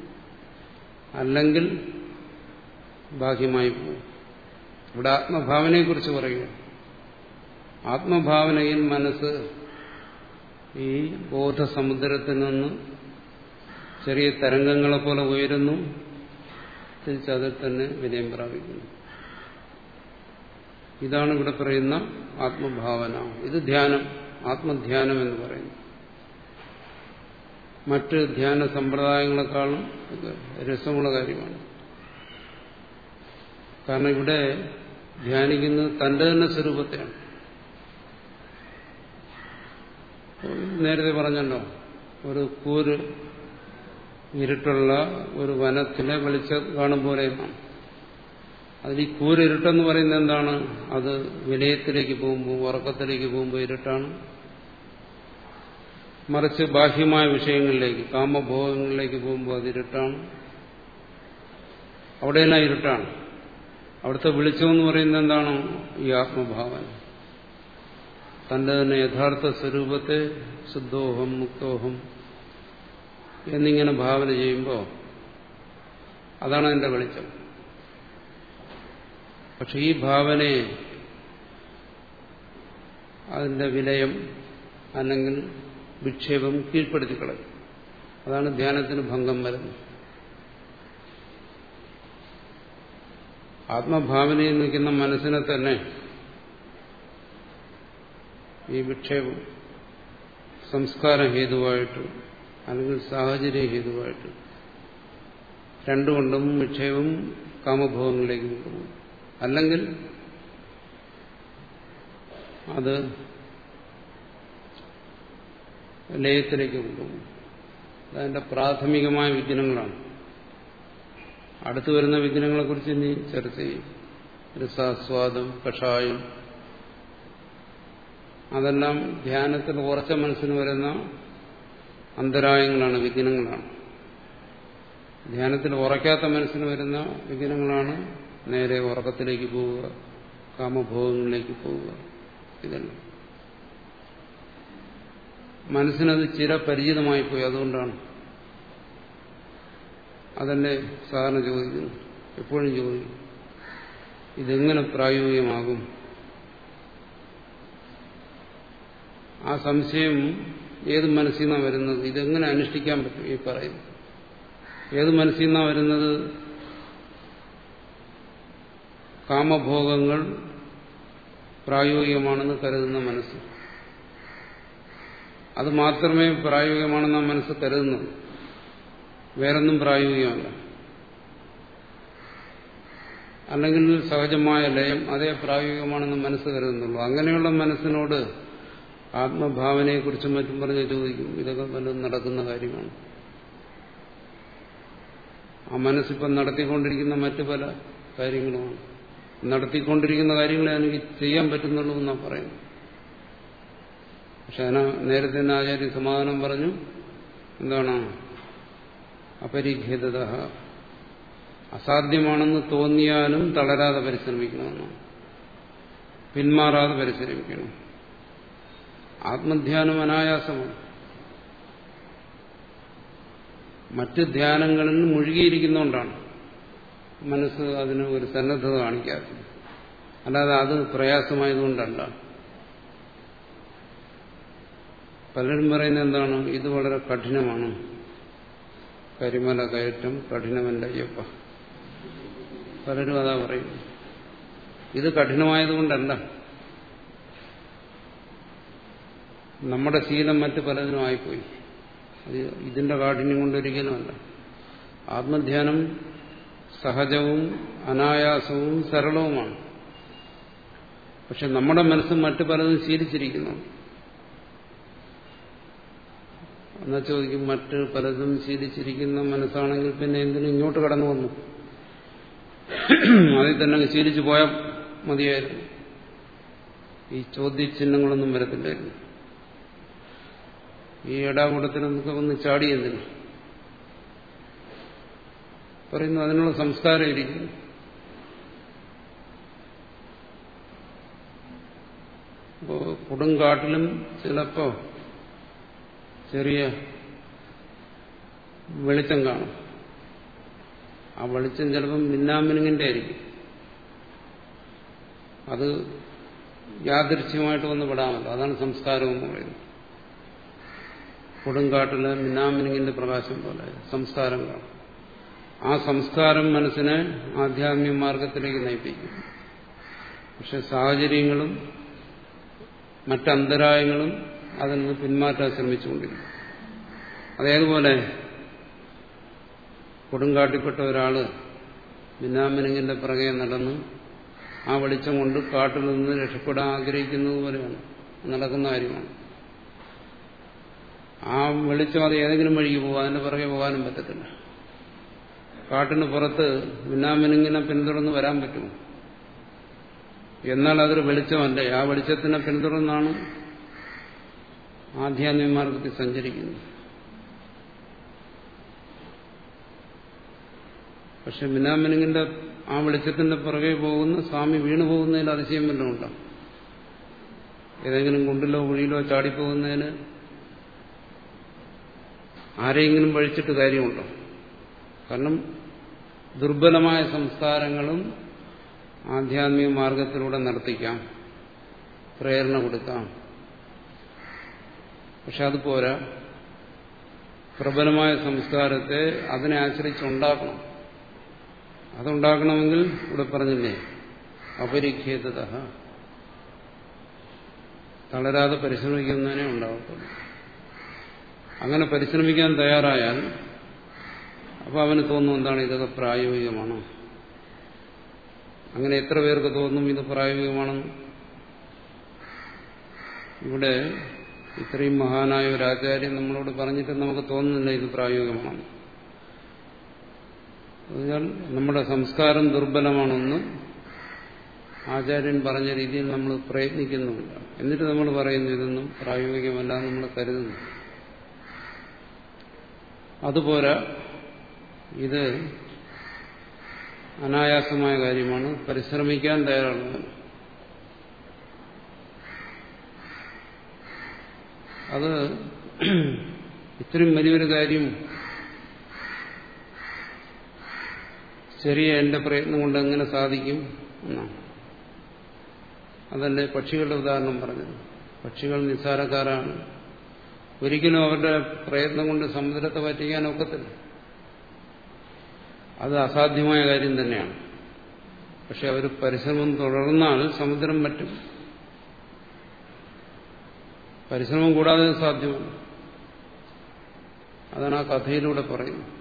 അല്ലെങ്കിൽ ബാഹ്യമായി പോകും ഇവിടെ ആത്മഭാവനയെക്കുറിച്ച് പറയുക ആത്മഭാവനയിൽ മനസ്സ് ഈ ബോധസമുദ്രത്തിൽ നിന്ന് ചെറിയ തരംഗങ്ങളെ പോലെ ഉയരുന്നു തിരിച്ചതിൽ തന്നെ വിനയം പ്രാപിക്കുന്നു. ഇതാണ് ഇവിടെ പറയുന്ന ആത്മഭാവന. ഇത് ധ്യാനം ആത്മധ്യാനം എന്ന് പറയുന്നു. മറ്റ് ധ്യാന സമ്പ്രദായങ്ങളെക്കാളും രസമുള്ള കാര്യമാണ്. കാരണം ഇവിടെ ധ്യാനിക്കുന്നത് തന്റെ തന്നെ സ്വരൂപത്തെയാണ്. നേരത്തെ പറഞ്ഞല്ലോ ഒരു കൂര് ഇരുട്ടുള്ള ഒരു വനത്തിലെ വെളിച്ച കാണും പോലെയാണ് അതിൽ ഈ കൂരിരുട്ടെന്ന് പറയുന്നത് എന്താണ്? അത് വിനയത്തിലേക്ക് പോകുമ്പോൾ ഉറക്കത്തിലേക്ക് പോകുമ്പോൾ ഇരുട്ടാണ്. മറിച്ച് ബാഹ്യമായ വിഷയങ്ങളിലേക്ക് കാമഭോഗങ്ങളിലേക്ക് പോകുമ്പോൾ അത് ഇരുട്ടാണ്. അവിടെയെല്ലാം ഇരുട്ടാണ്. അവിടുത്തെ വെളിച്ചമെന്ന് പറയുന്നത് എന്താണ്? ഈ ആത്മഭാവന. തന്റെ തന്നെ യഥാർത്ഥ സ്വരൂപത്തെ ശുദ്ധോഹം മുക്തോഹം എന്നിങ്ങനെ ഭാവന ചെയ്യുമ്പോൾ അതാണ് അതിന്റെ വെളിച്ചം. പക്ഷെ ഈ ഭാവനയെ അതിന്റെ വിലയം അല്ലെങ്കിൽ വിക്ഷേപം കീഴ്പ്പെടുത്തി കളയും അതാണ് ധ്യാനത്തിന് ഭംഗം വരുന്നത്. ആത്മഭാവനയിൽ നിൽക്കുന്ന മനസ്സിനെ തന്നെ ഈ വിക്ഷേപം സംസ്കാര ഹേതുവായിട്ട് അല്ലെങ്കിൽ സാഹചര്യ ഹേതുവായിട്ട് രണ്ടുകൊണ്ടും വിക്ഷേപം കാമഭോഗങ്ങളിലേക്ക് കൊണ്ടുപോകും അല്ലെങ്കിൽ അത് ലയത്തിലേക്ക് കൊണ്ടുപോകും. അതെന്റെ പ്രാഥമികമായ വിഘ്നങ്ങളാണ്. അടുത്തു വരുന്ന വിഘ്നങ്ങളെക്കുറിച്ച് ഇനി ചർച്ച ചെയ്യും. രസാസ്വാദം കഷായം. അതെല്ലാം ധ്യാനത്തിൽ ഉറച്ച മനസ്സിന് വരുന്ന അന്തരായങ്ങളാണ് വിഘ്നങ്ങളാണ്. ധ്യാനത്തിൽ ഉറക്കാത്ത മനസ്സിന് വരുന്ന വിഘ്നങ്ങളാണ് നേരെ ഉറക്കത്തിലേക്ക് പോവുക കാമഭോഗങ്ങളിലേക്ക് പോവുക. ഇതെല്ലാം. മനസ്സിനത് ചിരപരിചിതമായി പോയി അതുകൊണ്ടാണ്. അതന്നെ സാധാരണ ചോദിക്കുന്നു. എപ്പോഴും ചോദിക്കും ഇതെങ്ങനെ പ്രായോഗികമാകും? ആ സംശയം ഏത് മനസ്സിൽ നിന്നാണ് വരുന്നത്? ഇതെങ്ങനെ അനുഷ്ഠിക്കാൻ പറ്റും? ഈ പറയുന്നു ഏത് മനസ്സിൽ നിന്നാണ് വരുന്നത്? കാമഭോഗങ്ങൾ പ്രായോഗികമാണെന്ന് കരുതുന്ന മനസ്സ്. അത് മാത്രമേ പ്രായോഗികമാണെന്ന് ആ മനസ്സ് കരുതുന്നു. വേറൊന്നും പ്രായോഗികമല്ല. അല്ലെങ്കിൽ സഹജമായ ലയം അതേ പ്രായോഗികമാണെന്ന് മനസ്സ് കരുതുന്നുള്ളൂ. അങ്ങനെയുള്ള മനസ്സിനോട് ആത്മഭാവനയെക്കുറിച്ചും മറ്റും പറഞ്ഞ് ചോദിക്കും. ഇതൊക്കെ വല്ലതും നടക്കുന്ന കാര്യമാണ്. ആ മനസ്സിപ്പം നടത്തിക്കൊണ്ടിരിക്കുന്ന മറ്റു പല കാര്യങ്ങളുമാണ്. നടത്തിക്കൊണ്ടിരിക്കുന്ന കാര്യങ്ങളെ എനിക്ക് ചെയ്യാൻ പറ്റുന്നുള്ളൂ എന്നാണ് പറയുന്നത്. പക്ഷെ അതിന് നേരത്തെ തന്നെ ആചാര്യ സമാധാനം പറഞ്ഞു. എന്താണ്? അപരിഖ്യത അസാധ്യമാണെന്ന് തോന്നിയാലും തളരാതെ പരിശ്രമിക്കണമെന്നാണ്. പിന്മാറാതെ പരിശ്രമിക്കണം. ആത്മധ്യാനം അനായാസമാണ്. മറ്റ് ധ്യാനങ്ങളിൽ മുഴുകിയിരിക്കുന്നതുകൊണ്ടാണ്. മനസ്സ് അതിന് ഒരു സന്നദ്ധത കാണിക്കാത്തത്. അല്ലാതെ അത് പ്രയാസമായതുകൊണ്ടല്ല. പലരും പറയുന്നത് എന്താണ്? ഇത് വളരെ കഠിനമാണ്. കരിമല കയറ്റം കഠിനമല്ല അയ്യപ്പ. പലരും അതാ പറയും. ഇത് കഠിനമായതുകൊണ്ടല്ല. നമ്മുടെ ശീലം മറ്റ് പലതിനും ആയിപ്പോയി. അത് ഇതിന്റെ കാഠിന്യം കൊണ്ടൊരിക്കലുമല്ല. ആത്മധ്യാനം സഹജവും അനായാസവും സരളവുമാണ്. പക്ഷെ നമ്മുടെ മനസ്സും മറ്റു പലതും ശീലിച്ചിരിക്കുന്നു. എന്നാ ചോദിക്കും മറ്റ് പലതും ശീലിച്ചിരിക്കുന്ന മനസ്സാണെങ്കിൽ പിന്നെ എന്തിനും ഇങ്ങോട്ട് കടന്നു വന്നു. അതിൽ തന്നെ ശീലിച്ചു പോയാൽ മതിയായിരുന്നു. ഈ ചോദ്യചിഹ്നങ്ങളൊന്നും വരത്തില്ലായിരുന്നു. ഈ ഇടാകൂടത്തിൽ നമുക്ക് ഒന്ന് ചാടി എന്തിനു? പറയുന്നു അതിനുള്ള സംസ്കാരം ഇരിക്കുന്നു അപ്പോ കൊടുങ്കാട്ടിലും ചിലപ്പോ ചെറിയ വെളിച്ചം കാണും. ആ വെളിച്ചം ചിലപ്പം മിന്നാമിനുങ്ങിന്റെ ആയിരിക്കും അത് യാദൃശ്യമായിട്ട് വന്ന് പെടാമല്ലോ. അതാണ് സംസ്കാരം എന്ന് പറയുന്നത്. കൊടുങ്കാട്ടിലെ മിന്നാമിനുങ്ങിന്റെ പ്രകാശം പോലെ സംസ്കാരം കാണും. ആ സംസ്കാരം മനസ്സിനെ ആധ്യാത്മിക മാർഗത്തിലേക്ക് നയിപ്പിക്കും. പക്ഷെ സാഹചര്യങ്ങളും മറ്റന്തരായങ്ങളും അതിൽ നിന്ന് പിന്മാറ്റാൻ ശ്രമിച്ചുകൊണ്ടിരിക്കും അതേതുപോലെ കൊടുങ്കാട്ടിൽപ്പെട്ട ഒരാൾ മിന്നാമിനുങ്ങിന്റെ പിറകെ നടന്ന് ആ വെളിച്ചം കൊണ്ട് കാട്ടിൽ നിന്ന് രക്ഷപ്പെടാൻ ആഗ്രഹിക്കുന്നത് പോലെയാണ്. നടക്കുന്ന കാര്യമാണ്. ആ വെളിച്ചം അത് ഏതെങ്കിലും വഴിക്ക് പോകാം അതിന്റെ പിറകെ പോകാനും പറ്റത്തില്ല. കാട്ടിന് പുറത്ത് മിന്നാമിനുങ്ങിനെ പിന്തുടർന്ന് വരാൻ പറ്റുമോ? എന്നാൽ അതൊരു വെളിച്ചമല്ലേ. ആ വെളിച്ചത്തിനെ പിന്തുടർന്നാണ് ആധ്യാത്മിക മാർഗത്തിൽ സഞ്ചരിക്കുന്നു. പക്ഷെ മിനാമിനുങ്ങിന്റെ ആ വെളിച്ചത്തിന്റെ പുറകെ പോകുന്ന സ്വാമി വീണു പോകുന്നതിൽ അതിശയം വല്ലതും ഉണ്ടാവും ഏതെങ്കിലും കുണ്ടിലോ കുഴിയിലോ ചാടിപ്പോകുന്നതിന് ആരെയെങ്കിലും വഴിച്ചിട്ട് കാര്യമുണ്ടോ? കാരണം ദുർബലമായ സംസ്കാരങ്ങളും ആധ്യാത്മിക മാർഗത്തിലൂടെ നടത്തിക്കാം. പ്രേരണ കൊടുക്കാം. പക്ഷെ അത് പോരാ. പ്രബലമായ സംസ്കാരത്തെ അതിനെ ആശ്രയിച്ചുണ്ടാക്കണം. അതുണ്ടാക്കണമെങ്കിൽ ഇവിടെ പറഞ്ഞില്ലേ അപരിഖ്യേതത. തളരാതെ പരിശ്രമിക്കുന്നതിനെ ഉണ്ടാകത്തുള്ളൂ അങ്ങനെ പരിശ്രമിക്കാൻ തയ്യാറായാൽ അപ്പോൾ അവന് തോന്നും എന്താണ് ഇതൊക്കെ പ്രായോഗികമാണ്? അങ്ങനെ എത്ര പേർക്ക് തോന്നും ഇത് പ്രായോഗികമാണെന്ന്? ഇവിടെ ഇത്രയും മഹാനായ ഒരു ആചാര്യൻ നമ്മളോട് പറഞ്ഞിട്ട് നമുക്ക് തോന്നുന്നില്ല ഇത് പ്രായോഗികമാണ്. അതിനാൽ നമ്മുടെ സംസ്കാരം ദുർബലമാണെന്ന് ആചാര്യൻ പറഞ്ഞ രീതിയിൽ നമ്മൾ പ്രയത്നിക്കുന്നുമില്ല. എന്നിട്ട് നമ്മൾ പറയുന്നു ഇതൊന്നും പ്രായോഗികമല്ല നമ്മൾ കരുതുന്നു. അതുപോലെ ഇത് അനായാസമായ കാര്യമാണ്. പരിശ്രമിക്കാൻ തയ്യാറാണ്. അത് ഇത്രയും വലിയൊരു കാര്യം ചെറിയ എന്റെ പ്രയത്നം കൊണ്ട് എങ്ങനെ സാധിക്കും എന്നാണ് അതല്ലേ പക്ഷികളുടെ ഉദാഹരണം പറഞ്ഞത്. പക്ഷികൾ നിസ്സാരക്കാരാണ്. ഒരിക്കലും അവരുടെ പ്രയത്നം കൊണ്ട് സമുദ്രത്തെ പറ്റിക്കാൻ ഒക്കത്തില്ല. അത് അസാധ്യമായ കാര്യം തന്നെയാണ്. പക്ഷെ അവർ പരിശ്രമം തുടർന്നാൽ സമുദ്രം പറ്റും. പരിശ്രമം കൂടാതെ സാധ്യമല്ല. അതാണ് ആ കഥയിലൂടെ പറയുന്നത്.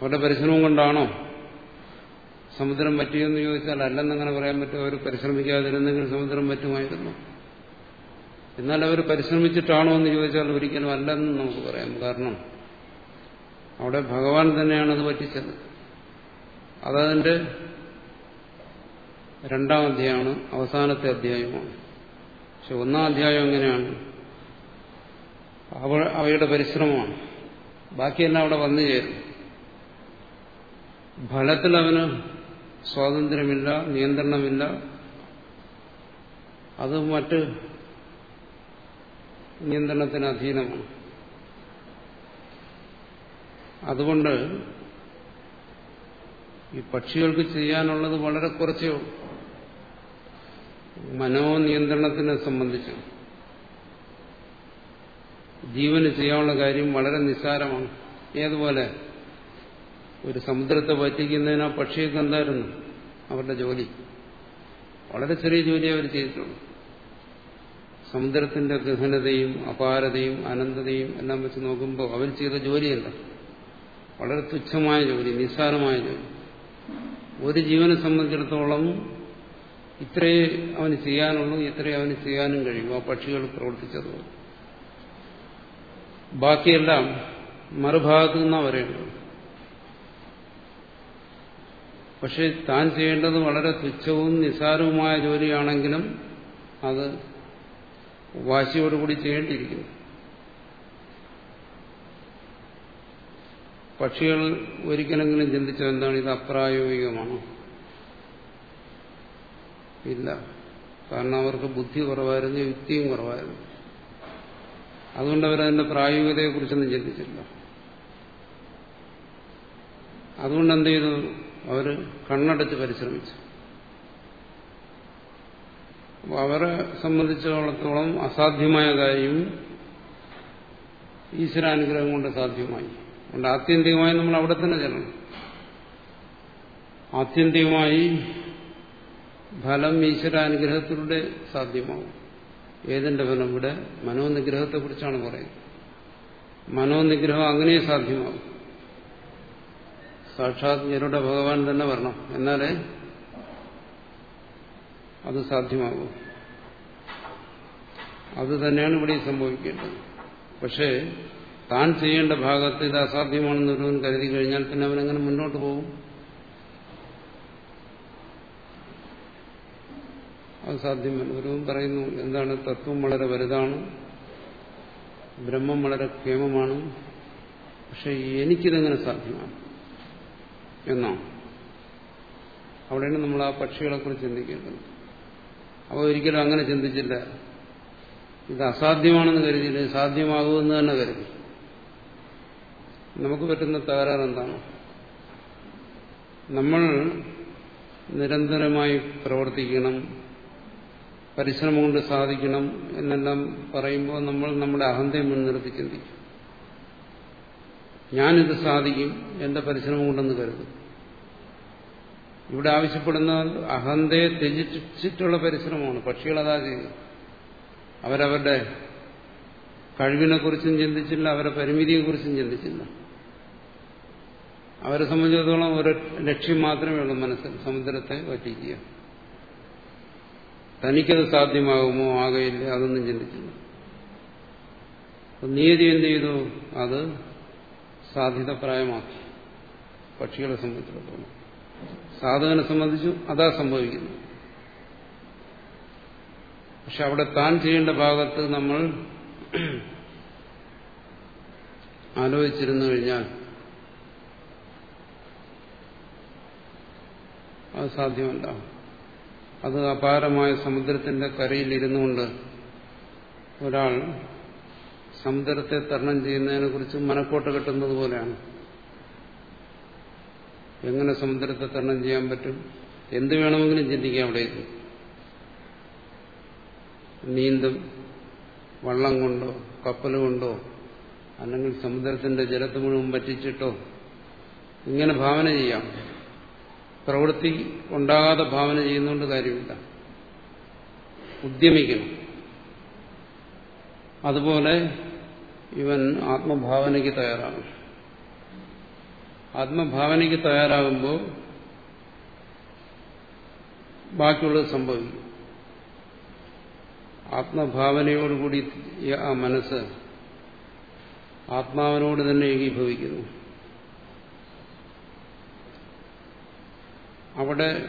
അവരുടെ പരിശ്രമം കൊണ്ടാണോ സമുദ്രം പറ്റിയെന്ന് ചോദിച്ചാൽ അല്ലെന്നങ്ങനെ പറയാൻ പറ്റും. അവർ പരിശ്രമിക്കാതിരുന്നെങ്കിൽ സമുദ്രം പറ്റുമായിരുന്നു. എന്നാൽ അവർ പരിശ്രമിച്ചിട്ടാണോ എന്ന് ചോദിച്ചാൽ ഒരിക്കലും അല്ലെന്ന് നമുക്ക് പറയാം. കാരണം അവിടെ ഭഗവാൻ തന്നെയാണ് അത് പറ്റിച്ചത്. അതതിന്റെ രണ്ടാം അധ്യായമാണ് അവസാനത്തെ അധ്യായമാണ്. പക്ഷെ ഒന്നാം അധ്യായം എങ്ങനെയാണ്? അവ അവയുടെ പരിശ്രമമാണ്. ബാക്കിയെല്ലാം അവിടെ വന്നു ചേരും. ഫലത്തിൽ അവന് സ്വാതന്ത്ര്യമില്ല നിയന്ത്രണമില്ല. അത് മറ്റ് നിയന്ത്രണത്തിന് അധീനമാണ്. അതുകൊണ്ട് ഈ പക്ഷികൾക്ക് ചെയ്യാനുള്ളത് വളരെ കുറച്ചേ ഉള്ളൂ. മനോനിയന്ത്രണത്തിനെ സംബന്ധിച്ച് ജീവന് ചെയ്യാനുള്ള കാര്യം വളരെ നിസ്സാരമാണ്. ഏതുപോലെ ഒരു സമുദ്രത്തെ വറ്റിക്കുന്നതിന് ആ പക്ഷിയൊക്കെ എന്തായിരുന്നു? അവരുടെ ജോലി. വളരെ ചെറിയ ജോലി അവർ ചെയ്തിട്ടുള്ളൂ സമുദ്രത്തിന്റെ ഗഹനതയും അപാരതയും അനന്തതയും എല്ലാം വെച്ച് നോക്കുമ്പോൾ അവർ ചെയ്ത ജോലിയല്ല. വളരെ തുച്ഛമായ ജോലി നിസ്സാരമായ ജോലി. ഒരു ജീവനെ സംബന്ധിച്ചിടത്തോളം ഇത്രയേ അവന് ചെയ്യാനുള്ളൂ ഇത്രയേ അവന് ചെയ്യാനും കഴിയും. ആ പക്ഷികൾ പ്രവർത്തിച്ചത് ബാക്കിയെല്ലാം മറുഭാഗത്തു നിന്നാ വരേണ്ടത്. പക്ഷെ താൻ ചെയ്യേണ്ടത് വളരെ തുച്ഛവും നിസ്സാരവുമായ ജോലിയാണെങ്കിലും അത് വാശിയോടുകൂടി ചെയ്യേണ്ടിയിരിക്കുന്നു. പക്ഷികൾ ഒരിക്കലെങ്കിലും ചിന്തിച്ചത് എന്താണ് ഇത് അപ്രായോഗികമാണോ? ഇല്ല. കാരണം അവർക്ക് ബുദ്ധി കുറവായിരുന്നു യുക്തിയും കുറവായിരുന്നു. അതുകൊണ്ട് അവരതിന്റെ പ്രായോഗികതയെ കുറിച്ചൊന്നും ചിന്തിച്ചില്ല അതുകൊണ്ട് എന്ത് ചെയ്തു? അവർ കണ്ണടച്ച് പരിശ്രമിച്ചു. അപ്പോൾ അവരെ സംബന്ധിച്ചിടത്തോളം അസാധ്യമായ കാര്യം ഈശ്വരാനുഗ്രഹം കൊണ്ട് സാധ്യമായി. അതുകൊണ്ട് ആത്യന്തികമായി നമ്മൾ അവിടെ തന്നെ ചെല്ലണം. ആത്യന്തികമായി ഫലം ഈശ്വരാനുഗ്രഹത്തിലൂടെ സാധ്യമാവും. ഏതിന്റെ ഫലം? ഇവിടെ മനോനിഗ്രഹത്തെ കുറിച്ചാണ് പറയുന്നത്. മനോനിഗ്രഹം അങ്ങനെ സാധ്യമാവും. സാക്ഷാത് ഞരുടെ ഭഗവാൻ തന്നെ വരണം. എന്നാലേ അത് സാധ്യമാകും. അത് തന്നെയാണ് ഇവിടെ സംഭവിക്കേണ്ടത്. പക്ഷേ താൻ ചെയ്യേണ്ട ഭാഗത്ത് ഇത് അസാധ്യമാണെന്ന് ഒരുവൻ കരുതി കഴിഞ്ഞാൽ പിന്നെ അവനെങ്ങനെ മുന്നോട്ട് പോകും? അത് സാധ്യമല്ല. ഗുരുവും പറയുന്നു എന്താണ് തത്വം വളരെ വലുതാണ് ബ്രഹ്മം വളരെ ക്ഷേമമാണ് പക്ഷെ എനിക്കിതെങ്ങനെ സാധ്യമാണ് എന്നാണ് അവിടെയാണ് നമ്മൾ ആ പക്ഷികളെ കുറിച്ച് ചിന്തിക്കേണ്ടത്. അവ ഒരിക്കലും അങ്ങനെ ചിന്തിച്ചില്ല. ഇത് അസാധ്യമാണെന്ന് കരുതിയില്ല സാധ്യമാകുമെന്ന് തന്നെ കരുതി. നമുക്ക് പറ്റുന്ന തകരാറ് എന്താണ്? നമ്മൾ നിരന്തരമായി പ്രവർത്തിക്കണം പരിശ്രമം കൊണ്ട് സാധിക്കണം എന്നെല്ലാം പറയുമ്പോൾ നമ്മൾ നമ്മുടെ അഹന്തയെ മുൻനിർത്തി ചിന്തിക്കും. ഞാനിത് സാധിക്കും എന്റെ പരിശ്രമം കൊണ്ടെന്ന് കരുതും. ഇവിടെ ആവശ്യപ്പെടുന്ന അഹന്തയെ ത്യജിച്ചിട്ടുള്ള പരിശ്രമമാണ്. പക്ഷികൾ അതാ ചെയ്യുക. അവരവരുടെ കഴിവിനെക്കുറിച്ചും ചിന്തിച്ചില്ല അവരുടെ പരിമിതിയെക്കുറിച്ചും ചിന്തിച്ചില്ല. അവരെ സംബന്ധിച്ചിടത്തോളം ഒരു ലക്ഷ്യം മാത്രമേ ഉള്ളൂ മനസ്സിൽ സമുദ്രത്തെ വറ്റിക്കുക. തനിക്കത് സാധ്യമാകുമോ? ആകയില്ല. അതൊന്നും ചിന്തിച്ചില്ല. നിയതി എന്ത് ചെയ്തു? അത് സാധ്യതപ്രായമാക്കി. പക്ഷികളെ സംബന്ധിച്ചിടത്തോളം. സാധകനെ സംബന്ധിച്ചു അതാ സംഭവിക്കുന്നു. പക്ഷെ അവിടെ താൻ ചെയ്യേണ്ട ഭാഗത്ത് നമ്മൾ ആലോചിച്ചിരുന്നു കഴിഞ്ഞാൽ അത് സാധ്യമല്ല. അത് അപാരമായ സമുദ്രത്തിന്റെ കരയിൽ ഇരുന്നുകൊണ്ട് ഒരാൾ സമുദ്രത്തെ തരണം ചെയ്യുന്നതിനെ കുറിച്ച് മനക്കോട്ട് കെട്ടുന്നത് പോലെയാണ്. എങ്ങനെ സമുദ്രത്തെ തരണം ചെയ്യാൻ പറ്റും? എന്ത് വേണമെങ്കിലും ചിന്തിക്കാം അവിടെ നീന്തും വള്ളം കൊണ്ടോ കപ്പൽ കൊണ്ടോ അല്ലെങ്കിൽ സമുദ്രത്തിന്റെ ജലത്ത് മുഴുവൻ പറ്റിച്ചിട്ടോ ഇങ്ങനെ ഭാവന ചെയ്യാം. പ്രവൃത്തി ഉണ്ടാകാതെ ഭാവന ചെയ്യുന്നതുകൊണ്ട് കാര്യമില്ല. ഉദ്യമിക്കണം. അതുപോലെ ഇവൻ ആത്മഭാവനയ്ക്ക് തയ്യാറാകും ആത്മഭാവനയ്ക്ക് തയ്യാറാകുമ്പോൾ ബാക്കിയുള്ളത് സംഭവിക്കും. ആത്മഭാവനയോടുകൂടി ആ മനസ്സ് ആത്മാവിനോട് തന്നെ ഏകീഭവിക്കുന്നു. അവിടെ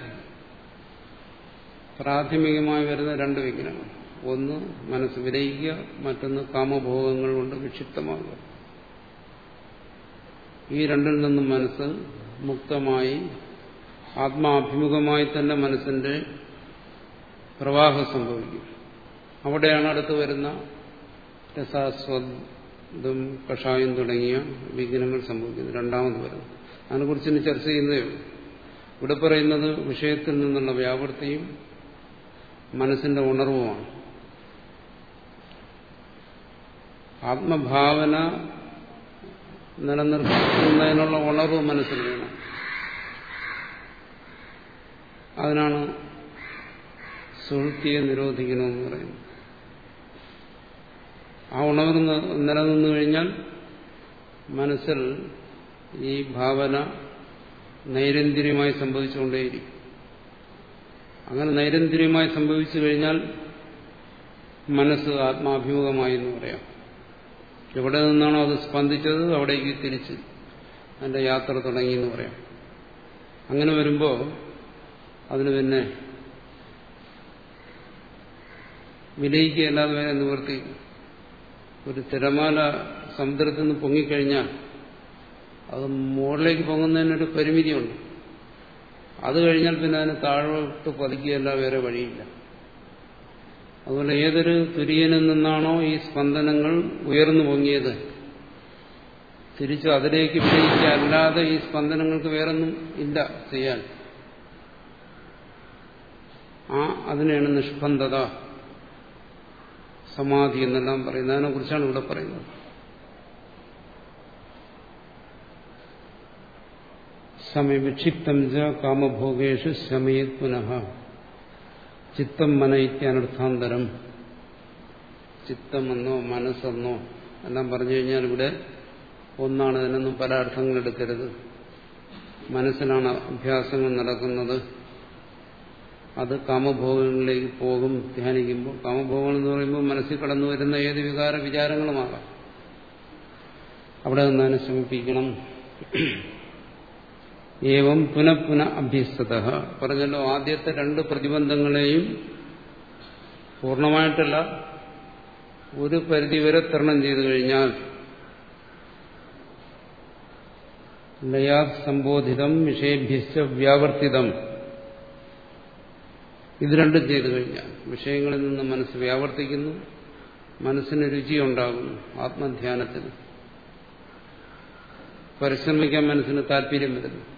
പ്രാഥമികമായി വരുന്ന രണ്ട് വിഘ്നങ്ങൾ. ഒന്ന് മനസ്സ് വിരയിക്കുക. മറ്റൊന്ന് കാമഭോഗങ്ങൾ കൊണ്ട് വിക്ഷിപ്തമാകുക ഈ രണ്ടിൽ നിന്നും മനസ്സ് മുക്തമായി ആത്മാഭിമുഖമായി തന്നെ മനസ്സിന്റെ പ്രവാഹം സംഭവിക്കും. അവിടെയാണ് അടുത്ത് വരുന്ന രസാസ്വദം കഷായം തുടങ്ങിയ വിഘ്നങ്ങൾ സംഭവിക്കുന്നത്. രണ്ടാമത് വരുന്നത്. അതിനെക്കുറിച്ച് ചർച്ച ചെയ്യുന്നതേ ഉള്ളൂ. ഇവിടെ പറയുന്നത് വിഷയത്തിൽ നിന്നുള്ള വ്യാപൃത്തിയും മനസ്സിന്റെ ഉണർവുമാണ്. ആത്മഭാവന നിലനിർത്തുന്നതിനുള്ള ഉണർവ് മനസ്സിൽ വേണം അതിനാണ് സുഹൃത്തിയെ നിരോധിക്കണമെന്ന് പറയുന്നത്. ആ ഉണർവ് നിലനിന്നു കഴിഞ്ഞാൽ മനസ്സിൽ ഈ ഭാവന നൈരന്തര്യമായി സംഭവിച്ചുകൊണ്ടേയിരിക്കും. അങ്ങനെ നൈരന്തര്യമായി സംഭവിച്ചു കഴിഞ്ഞാൽ മനസ്സ് ആത്മാഭിമുഖമായി എന്ന് പറയാം. എവിടെ നിന്നാണോ അത് സ്പന്ദിച്ചത് അവിടേക്ക് തിരിച്ച് അതിന്റെ യാത്ര തുടങ്ങി എന്ന് പറയാം. അങ്ങനെ വരുമ്പോൾ അതിന് പിന്നെ വിലയിക്കുകയല്ലാതെ വേറെ നിവർത്തി. ഒരു തിരമാല സമുദ്രത്തിൽ നിന്ന് പൊങ്ങിക്കഴിഞ്ഞാൽ അത് മുകളിലേക്ക് പൊങ്ങുന്നതിനൊരു പരിമിതിയുണ്ട്. അത് കഴിഞ്ഞാൽ പിന്നെ അതിന് താഴോട്ട് പതിക്കുകയല്ല വേറെ വഴിയില്ല. അതുപോലെ ഏതൊരു തുര്യനിൽ നിന്നാണോ ഈ സ്പന്ദനങ്ങൾ ഉയർന്നു പൊങ്ങിയത്? തിരിച്ചു അതിലേക്ക് വിജയിക്കല്ലാതെ ഈ സ്പന്ദനങ്ങൾക്ക് വേറൊന്നും ഇല്ല ചെയ്യാൻ. ആ അതിനെയാണ് നിഷ്പന്ദത സമാധി എന്നെല്ലാം പറയുന്നത്. അതിനെ കുറിച്ചാണ് ഇവിടെ പറയുന്നത്. സമയവിക്ഷിപ്തം ച കാമഭോഗേഷു ശമയ പുനഃ. ചിത്തം മന ഇത്യനർത്ഥാന്തരം ചിത്തമെന്നോ മനസ്സെന്നോ എല്ലാം പറഞ്ഞു കഴിഞ്ഞാൽ ഇവിടെ ഒന്നാണ് ഇതിനൊന്നും പല അർത്ഥങ്ങൾ എടുക്കരുത്. മനസ്സിലാണ് അഭ്യാസങ്ങൾ നടക്കുന്നത്. അത് കാമഭോഗങ്ങളിലേക്ക് പോകും ധ്യാനിക്കുമ്പോൾ. കാമഭോഗങ്ങൾ എന്ന് പറയുമ്പോൾ മനസ്സിൽ കടന്നു വരുന്ന ഏത് വികാര വിചാരങ്ങളുമാകാം. അവിടെ നിന്നതിനെ ശമിപ്പിക്കണം ഏവം പുനഃപുന അഭ്യസ്തത. പറഞ്ഞല്ലോ ആദ്യത്തെ രണ്ട് പ്രതിബന്ധങ്ങളെയും പൂർണമായിട്ടല്ല ഒരു പരിധിവരെ തരണം ചെയ്തു കഴിഞ്ഞാൽ ലയാ സംബോധിതം വിഷയഭ്യസ്ത വ്യാവർത്തിതം. ഇത് രണ്ടും ചെയ്തു കഴിഞ്ഞാൽ വിഷയങ്ങളിൽ നിന്ന് മനസ്സ് വ്യാവർത്തിക്കുന്നു മനസ്സിന് രുചിയുണ്ടാകുന്നു ആത്മധ്യാനത്തിന്. പരിശ്രമിക്കാൻ മനസ്സിന് താല്പര്യം വരുന്നു.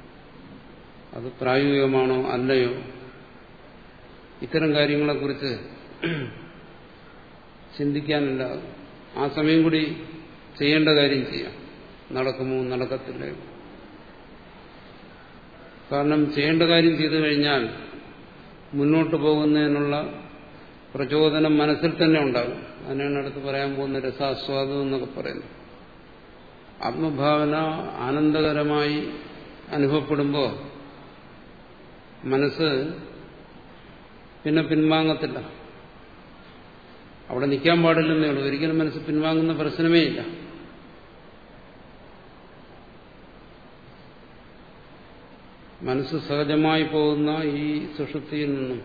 അത് പ്രായോഗികമാണോ അല്ലയോ? ഇത്തരം കാര്യങ്ങളെക്കുറിച്ച് ചിന്തിക്കാനില്ല. ആ സമയം കൂടി ചെയ്യേണ്ട കാര്യം ചെയ്യാം. നടക്കുമോ? നടക്കത്തില്ലയോ കാരണം ചെയ്യേണ്ട കാര്യം ചെയ്തു കഴിഞ്ഞാൽ മുന്നോട്ട് പോകുന്നതിനുള്ള പ്രചോദനം മനസ്സിൽ തന്നെ ഉണ്ടാകും. അതിനാണ് അടുത്ത് പറയാൻ പോകുന്ന രസാസ്വാദം എന്നൊക്കെ പറയുന്നത്. ആത്മഭാവന ആനന്ദകരമായി അനുഭവപ്പെടുമ്പോൾ മനസ്സ് പിന്നെ പിൻവാങ്ങത്തില്ല. അവിടെ നിൽക്കാൻ പാടില്ലെന്നേ ഉള്ളൂ. ഒരിക്കലും മനസ്സ് പിൻവാങ്ങുന്ന പ്രശ്നമേ ഇല്ല. മനസ്സ് സഹജമായി പോകുന്ന ഈ സുഷുപ്തിയിൽ നിന്നും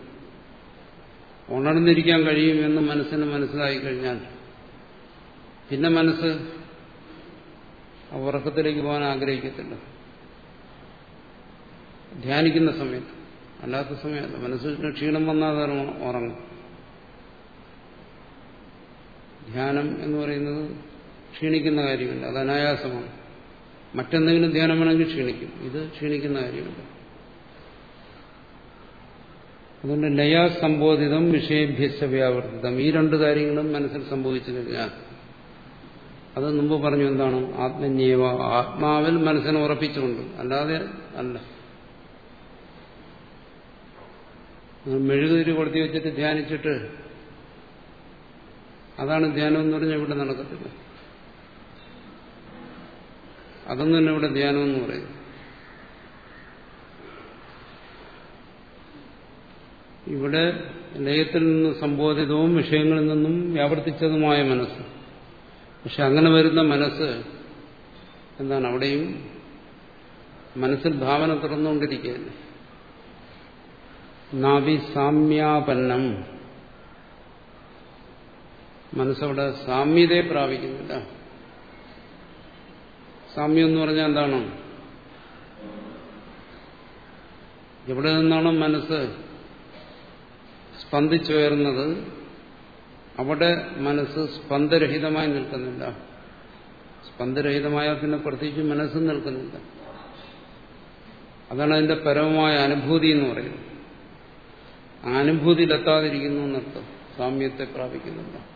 ഉണർന്നിരിക്കാൻ കഴിയുമെന്ന് മനസ്സിന് മനസ്സിലായി കഴിഞ്ഞാൽ പിന്നെ മനസ്സ് ഉറക്കത്തിലേക്ക് പോകാൻ ആഗ്രഹിക്കത്തില്ല. ധ്യാനിക്കുന്ന സമയത്ത്. അല്ലാത്ത സമയമല്ല മനസ്സിന് ക്ഷീണം വന്നാൽ ഉറങ്ങും ധ്യാനം എന്ന് പറയുന്നത് ക്ഷീണിക്കുന്ന കാര്യമല്ല അത് അനായാസമാണ്. മറ്റെന്തെങ്കിലും ധ്യാനം വേണമെങ്കിൽ ക്ഷീണിക്കും ഇത് ക്ഷീണിക്കുന്ന കാര്യമല്ല. അതുകൊണ്ട് ലയാ സംബോധിതം വിഷയഭ്യസ വ്യാവർത്തിതം. ഈ രണ്ട് കാര്യങ്ങളും മനസ്സിൽ സംഭവിച്ചു കഴിഞ്ഞാൽ അത് മുമ്പ് പറഞ്ഞു എന്താണ്? ആത്മന്യവ. ആത്മാവിൽ മനസ്സിനെ ഉറപ്പിച്ചുകൊണ്ട്. അല്ലാതെ അല്ല. മെഴുകുതിരി കൊടുത്തി വെച്ചിട്ട് ധ്യാനിച്ചിട്ട് അതാണ് ധ്യാനം എന്ന് പറഞ്ഞാൽ ഇവിടെ നടക്കത്തില്ല. അതൊന്നും തന്നെ ഇവിടെ ധ്യാനം എന്ന് പറയും. ഇവിടെ ലയത്തിൽ നിന്ന് സംബോധിതവും വിഷയങ്ങളിൽ നിന്നും വ്യാവർത്തിച്ചതുമായ മനസ്സ്. പക്ഷെ അങ്ങനെ വരുന്ന മനസ്സ് എന്താണ് അവിടെയും മനസ്സിൽ ഭാവന തുറന്നുകൊണ്ടിരിക്കുകയല്ലേ? നാഭി സാമ്യാപന്നം മനസ്സവിടെ സാമ്യതയെ പ്രാപിക്കുന്നില്ല. സാമ്യം എന്ന് പറഞ്ഞാൽ എന്താണ്? എവിടെ നിന്നാണ് മനസ്സ് സ്പന്ദിച്ചുയർന്നത് അവിടെ മനസ്സ് സ്പന്ദരഹിതമായി നിൽക്കുന്നില്ല. സ്പന്ദരഹിതമായ പിന്നെ പ്രത്യേകിച്ച് മനസ്സും നിൽക്കുന്നില്ല. അതാണ് അതിന്റെ പരമമായ അനുഭൂതി എന്ന് പറയുന്നത്. അനുഭൂതിയിലെത്താതിരിക്കുന്നു എന്നർത്ഥം. സാമ്യത്തെ പ്രാപിക്കുന്നുണ്ട്?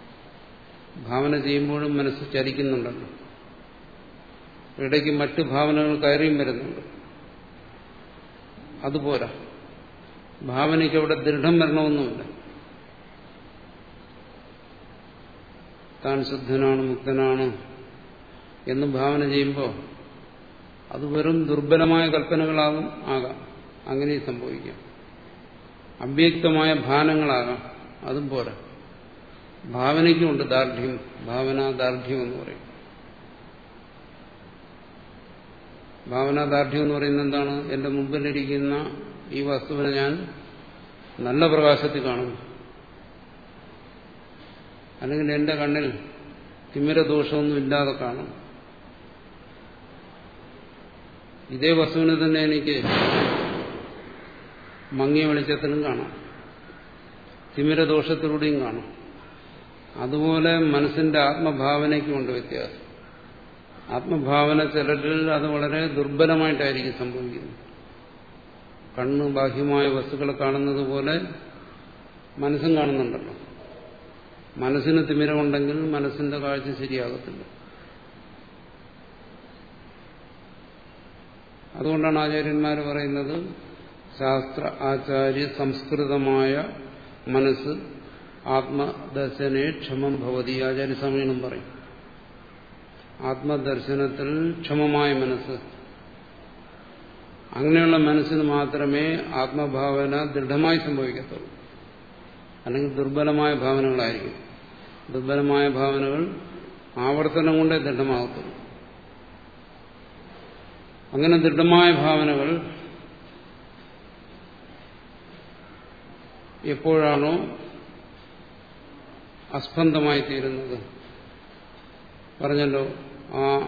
ഭാവന ചെയ്യുമ്പോഴും മനസ്സ് ചലിക്കുന്നുണ്ടല്ലോ ഇടയ്ക്ക് മറ്റു ഭാവനകൾ കയറിയും വരുന്നുണ്ട്. അതുപോരാ. ഭാവനയ്ക്ക് അവിടെ ദൃഢം വരണമെന്നുമില്ല. താൻ ശുദ്ധനാണ് മുക്തനാണ് എന്ന് ഭാവന ചെയ്യുമ്പോൾ അത് വെറും ദുർബലമായ കൽപ്പനകളാകും ആകാം. അങ്ങനെ സംഭവിക്കാം. അവ്യക്തമായ ഭാനങ്ങളാകാം. അതും പോരാ. ഭാവനയ്ക്കുമുണ്ട് ദാർഢ്യം. ഭാവനാ ദാർഢ്യം എന്ന് പറയും. ഭാവനാ ദാർഢ്യം എന്ന് പറയുന്നത് എന്താണ്? എന്റെ മുമ്പിലിരിക്കുന്ന ഈ വസ്തുവിനെ ഞാൻ നല്ല പ്രകാശത്തിൽ കാണുന്നു. അല്ലെങ്കിൽ എന്റെ കണ്ണിൽ തിമിരദോഷമൊന്നും ഇല്ലാതെ കാണും ഇതേ വസ്തുവിനെ തന്നെ എനിക്ക് മങ്ങിയ വെളിച്ചത്തിലും കാണാം. തിമിരദോഷത്തിലൂടെയും കാണാം. അതുപോലെ മനസ്സിന്റെ ആത്മഭാവനയ്ക്കുമുണ്ട് വ്യത്യാസം. ആത്മഭാവന ചിലരിൽ അത് വളരെ ദുർബലമായിട്ടായിരിക്കും സംഭവിക്കുന്നത്. കണ്ണ് ബാഹ്യമായ വസ്തുക്കളെ കാണുന്നത് പോലെ മനസ്സും കാണുന്നുണ്ടല്ലോ. മനസ്സിന് തിമിരമുണ്ടെങ്കിൽ മനസ്സിന്റെ കാഴ്ച ശരിയാകത്തില്ല. അതുകൊണ്ടാണ് ആചാര്യന്മാർ പറയുന്നത് ശാസ്ത്ര ആചാര്യ സംസ്കൃതമായ മനസ്സ് ആത്മദർശനെ ക്ഷമം ഭവതി. ആചാര്യസ്വാമികളും പറയും. ആത്മദർശനത്തിൽ ക്ഷമമായ മനസ്സ്. അങ്ങനെയുള്ള മനസ്സിന് മാത്രമേ ആത്മഭാവന ദൃഢമായി സംഭവിക്കത്തുള്ളൂ. അല്ലെങ്കിൽ ദുർബലമായ ഭാവനകളായിരിക്കും. ദുർബലമായ ഭാവനകൾ ആവർത്തനം കൊണ്ടേ ദൃഢമാകത്തുള്ളൂ. അങ്ങനെ ദൃഢമായ ഭാവനകൾ എപ്പോഴാണോ അസ്പന്ദമായി തീരുന്നത്. പറഞ്ഞല്ലോ ആ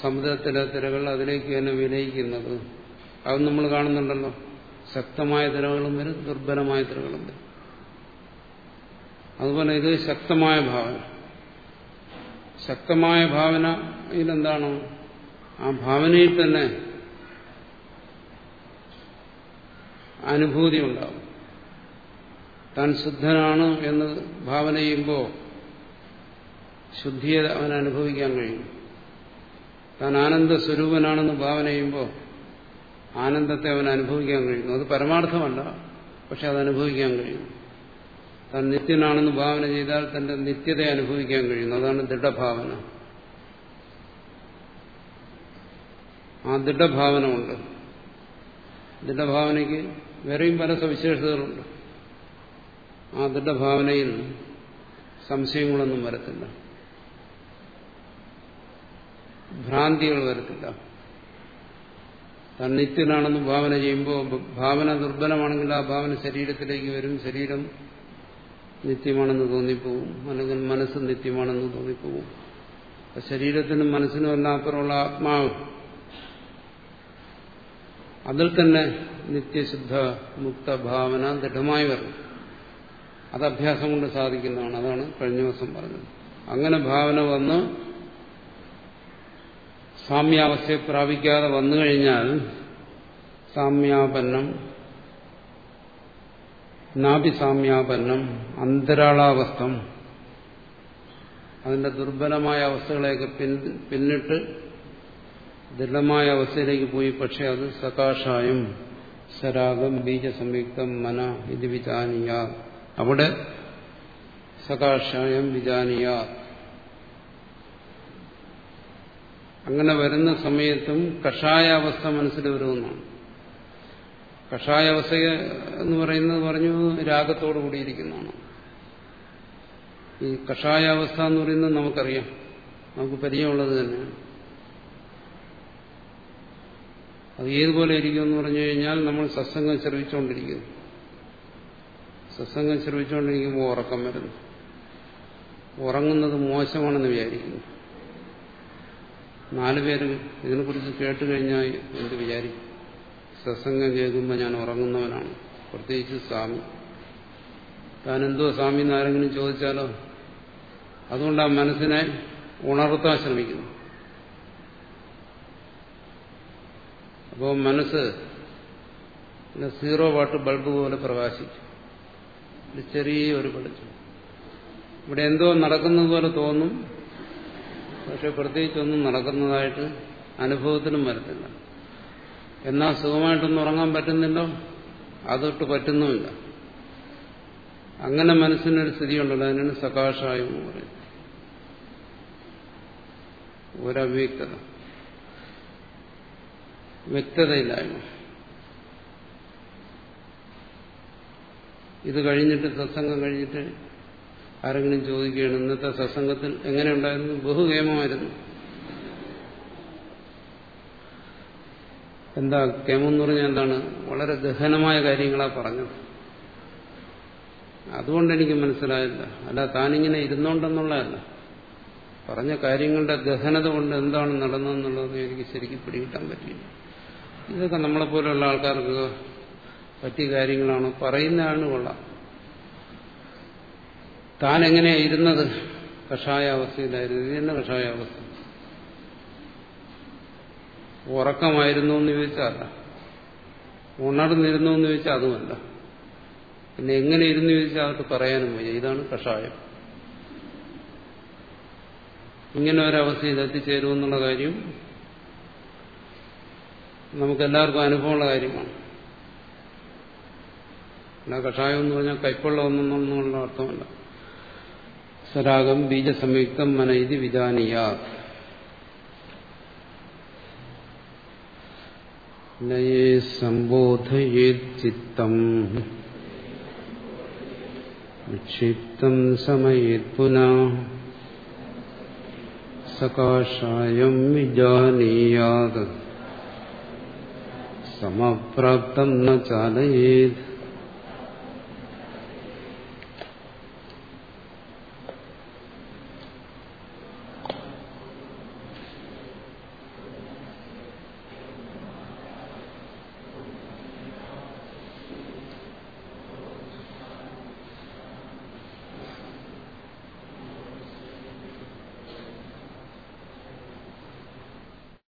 സമുദ്രത്തിലെ തിരകൾ അതിലേക്ക് തന്നെ വിനയിക്കുന്നത് അത് നമ്മൾ കാണുന്നുണ്ടല്ലോ. ശക്തമായ തിരകളും വരും ദുർബലമായ തിരകളും വരും. അതുപോലെ ഇത് ശക്തമായ ഭാവന. ശക്തമായ ഭാവന ഇതിലെന്താണ് ആ ഭാവനയിൽ തന്നെ അനുഭൂതി ഉണ്ടാവും താൻ ശുദ്ധനാണ് എന്ന് ഭാവന ചെയ്യുമ്പോൾ ശുദ്ധിയെ അവൻ അനുഭവിക്കാൻ കഴിയും. താൻ ആനന്ദ സ്വരൂപനാണെന്ന് ഭാവന ചെയ്യുമ്പോൾ ആനന്ദത്തെ അവൻ അനുഭവിക്കാൻ കഴിയുന്നു. അത് പരമാർത്ഥമല്ല പക്ഷെ അത് അനുഭവിക്കാൻ കഴിയും. താൻ നിത്യനാണെന്ന് ഭാവന ചെയ്താൽ തന്റെ നിത്യതയെ അനുഭവിക്കാൻ കഴിയുന്നു. അതാണ് ദൃഢഭാവന. ആ ദൃഢഭാവന ഉണ്ട് ദൃഢഭാവനയ്ക്ക് വേറെയും പല സവിശേഷതകളുണ്ട്. ആ ദൃഢഭാവനയിൽ സംശയങ്ങളൊന്നും വരത്തില്ല. ഭ്രാന്തികൾ വരത്തില്ല. താൻ നിത്യനാണെന്ന് ഭാവന ചെയ്യുമ്പോൾ ഭാവന ദുർബലമാണെങ്കിൽ ആ ഭാവന ശരീരത്തിലേക്ക് വരും. ശരീരം നിത്യമാണെന്ന് തോന്നിപ്പോവും. അല്ലെങ്കിൽ മനസ്സ് നിത്യമാണെന്ന് തോന്നിപ്പോവും. ശരീരത്തിനും മനസ്സിനും എല്ലാം അപ്പുറമുള്ള ആത്മാവ് അതിൽ തന്നെ നിത്യശുദ്ധ മുക്ത ഭാവന ദൃഢമായി വരണം. അത് അഭ്യാസം കൊണ്ട് സാധിക്കുന്നതാണ്. അതാണ് കഴിഞ്ഞ ദിവസം പറഞ്ഞത്. അങ്ങനെ ഭാവന വന്ന് സാമ്യാവസ്ഥയെ പ്രാപിക്കാതെ വന്നു കഴിഞ്ഞാൽ സാമ്യാപന്നം നാഭിസാമ്യാപന്നം അന്തരാളാവസ്ഥം അതിന്റെ ദുർബലമായ അവസ്ഥകളെയൊക്കെ പിന്നിട്ട് ദൃഢമായ അവസ്ഥയിലേക്ക് പോയി. പക്ഷെ അത് സകാഷായം സരാഗം ബീജസംയുക്തം മന ഇത് അവിടെ സകാഷായം വിജാനിയ. അങ്ങനെ വരുന്ന സമയത്തും കഷായാവസ്ഥ മനസ്സിൽ വരുമെന്നാണ്. കഷായാവസ്ഥ എന്ന് പറയുന്നത് പറഞ്ഞു രാഗത്തോടു കൂടിയിരിക്കുന്നതാണ്. ഈ കഷായാവസ്ഥ എന്ന് പറയുന്നത് നമുക്കറിയാം. നമുക്ക് പരിചയമുള്ളത് തന്നെയാണ്. അത് ഏതുപോലെ ഇരിക്കുമെന്ന് പറഞ്ഞു കഴിഞ്ഞാൽ നമ്മൾ സത്സംഗം ശ്രമിച്ചുകൊണ്ടിരിക്കുന്നു സത്സംഗം ശ്രമിച്ചുകൊണ്ടിരിക്കുമ്പോൾ ഉറക്കം വരുന്നു. ഉറങ്ങുന്നത് മോശമാണെന്ന് വിചാരിക്കുന്നു. നാലുപേര് ഇതിനെക്കുറിച്ച് കേട്ട് കഴിഞ്ഞാൽ എന്ത് വിചാരിക്കും? സത്സംഗം കേൾക്കുമ്പോൾ ഞാൻ ഉറങ്ങുന്നവനാണ്. പ്രത്യേകിച്ച് സ്വാമി. താൻ എന്തോ സ്വാമി എന്ന് ആരെങ്കിലും ചോദിച്ചാലോ? അതുകൊണ്ട് ആ മനസ്സിനെ ഉണർത്താൻ ശ്രമിക്കുന്നു. അപ്പോൾ മനസ്സ് സീറോ വാട്ട് ബൾബ് പോലെ പ്രകാശിക്കും. ഒരു ചെറിയ ഒരു വെളിച്ചം ഇവിടെ എന്തോ നടക്കുന്നത് പോലെ തോന്നും. പക്ഷെ പ്രത്യേകിച്ചൊന്നും നടക്കുന്നതായിട്ട് അനുഭവത്തിനും വരത്തില്ല. എന്നാൽ സുഖമായിട്ടൊന്നും ഉറങ്ങാൻ പറ്റുന്നില്ലോ? അതൊട്ട് പറ്റുന്നുമില്ല. അങ്ങനെ മനസ്സിനൊരു സ്ഥിതി ഉണ്ടല്ലോ അതിനാണ് സകാശായം എന്ന് പറയുന്നത് ഒരവ്യക്തത. വ്യക്തതയില്ലായ്മ. ഇത് കഴിഞ്ഞിട്ട് സത്സംഗം കഴിഞ്ഞിട്ട് ആരെങ്കിലും ചോദിക്കുകയാണ് ഇന്നത്തെ സത്സംഗത്തിൽ എങ്ങനെ ഉണ്ടായിരുന്നു? ബഹുകേമമായിരുന്നു എന്താ കേമം എന്ന് പറഞ്ഞാൽ എന്താണ്? വളരെ ഗഹനമായ കാര്യങ്ങളാണ് പറഞ്ഞത്. അതുകൊണ്ട് എനിക്ക് മനസ്സിലായില്ല. അല്ല താനിങ്ങനെ ഇരുന്നോണ്ടെന്നുള്ളതല്ല. പറഞ്ഞ കാര്യങ്ങളുടെ ഗഹനത കൊണ്ട് എന്താണ് നടന്നതെന്നുള്ളത് എനിക്ക് ശരിക്കും പിടികിട്ടാൻ പറ്റിയില്ല. ഇതൊക്കെ നമ്മളെപ്പോലുള്ള ആൾക്കാർക്ക് പറ്റിയ കാര്യങ്ങളാണ്. പറയുന്നതാണ് കൊള്ളാം. താൻ എങ്ങനെയാ ഇരുന്നത്? കഷായ അവസ്ഥയിലായിരുന്നു ഇത് തന്നെ കഷായ അവസ്ഥ ഉറക്കമായിരുന്നു എന്ന് ചോദിച്ചാൽ ഉണർന്നിരുന്നു എന്ന് ചോദിച്ചാൽ അതുമല്ല. പിന്നെ എങ്ങനെ ഇരുന്ന് ചോദിച്ചാൽ അവർക്ക് പറയാനും വയ്യ. ഇതാണ് കഷായം. ഇങ്ങനെ ഒരവസ്ഥയിൽ എത്തിച്ചേരുമെന്നുള്ള കാര്യം നമുക്കെല്ലാവർക്കും അനുഭവമുള്ള കാര്യമാണ്. അല്ല കഷായം എന്ന് പറഞ്ഞാൽ കൈപ്പുള്ള ഒന്നൊന്നുള്ള അർത്ഥമല്ല. സരാഗം ബീജസംയുക്തം മനയിതി ഇത് നയേ സംബോധയേത് ചിത്തം വിക്ഷിപ്തം സമയേത് പുന. സകാശായം വിജാനീയാത്. സമപ്രാപ്തം ന ചാലയേത്.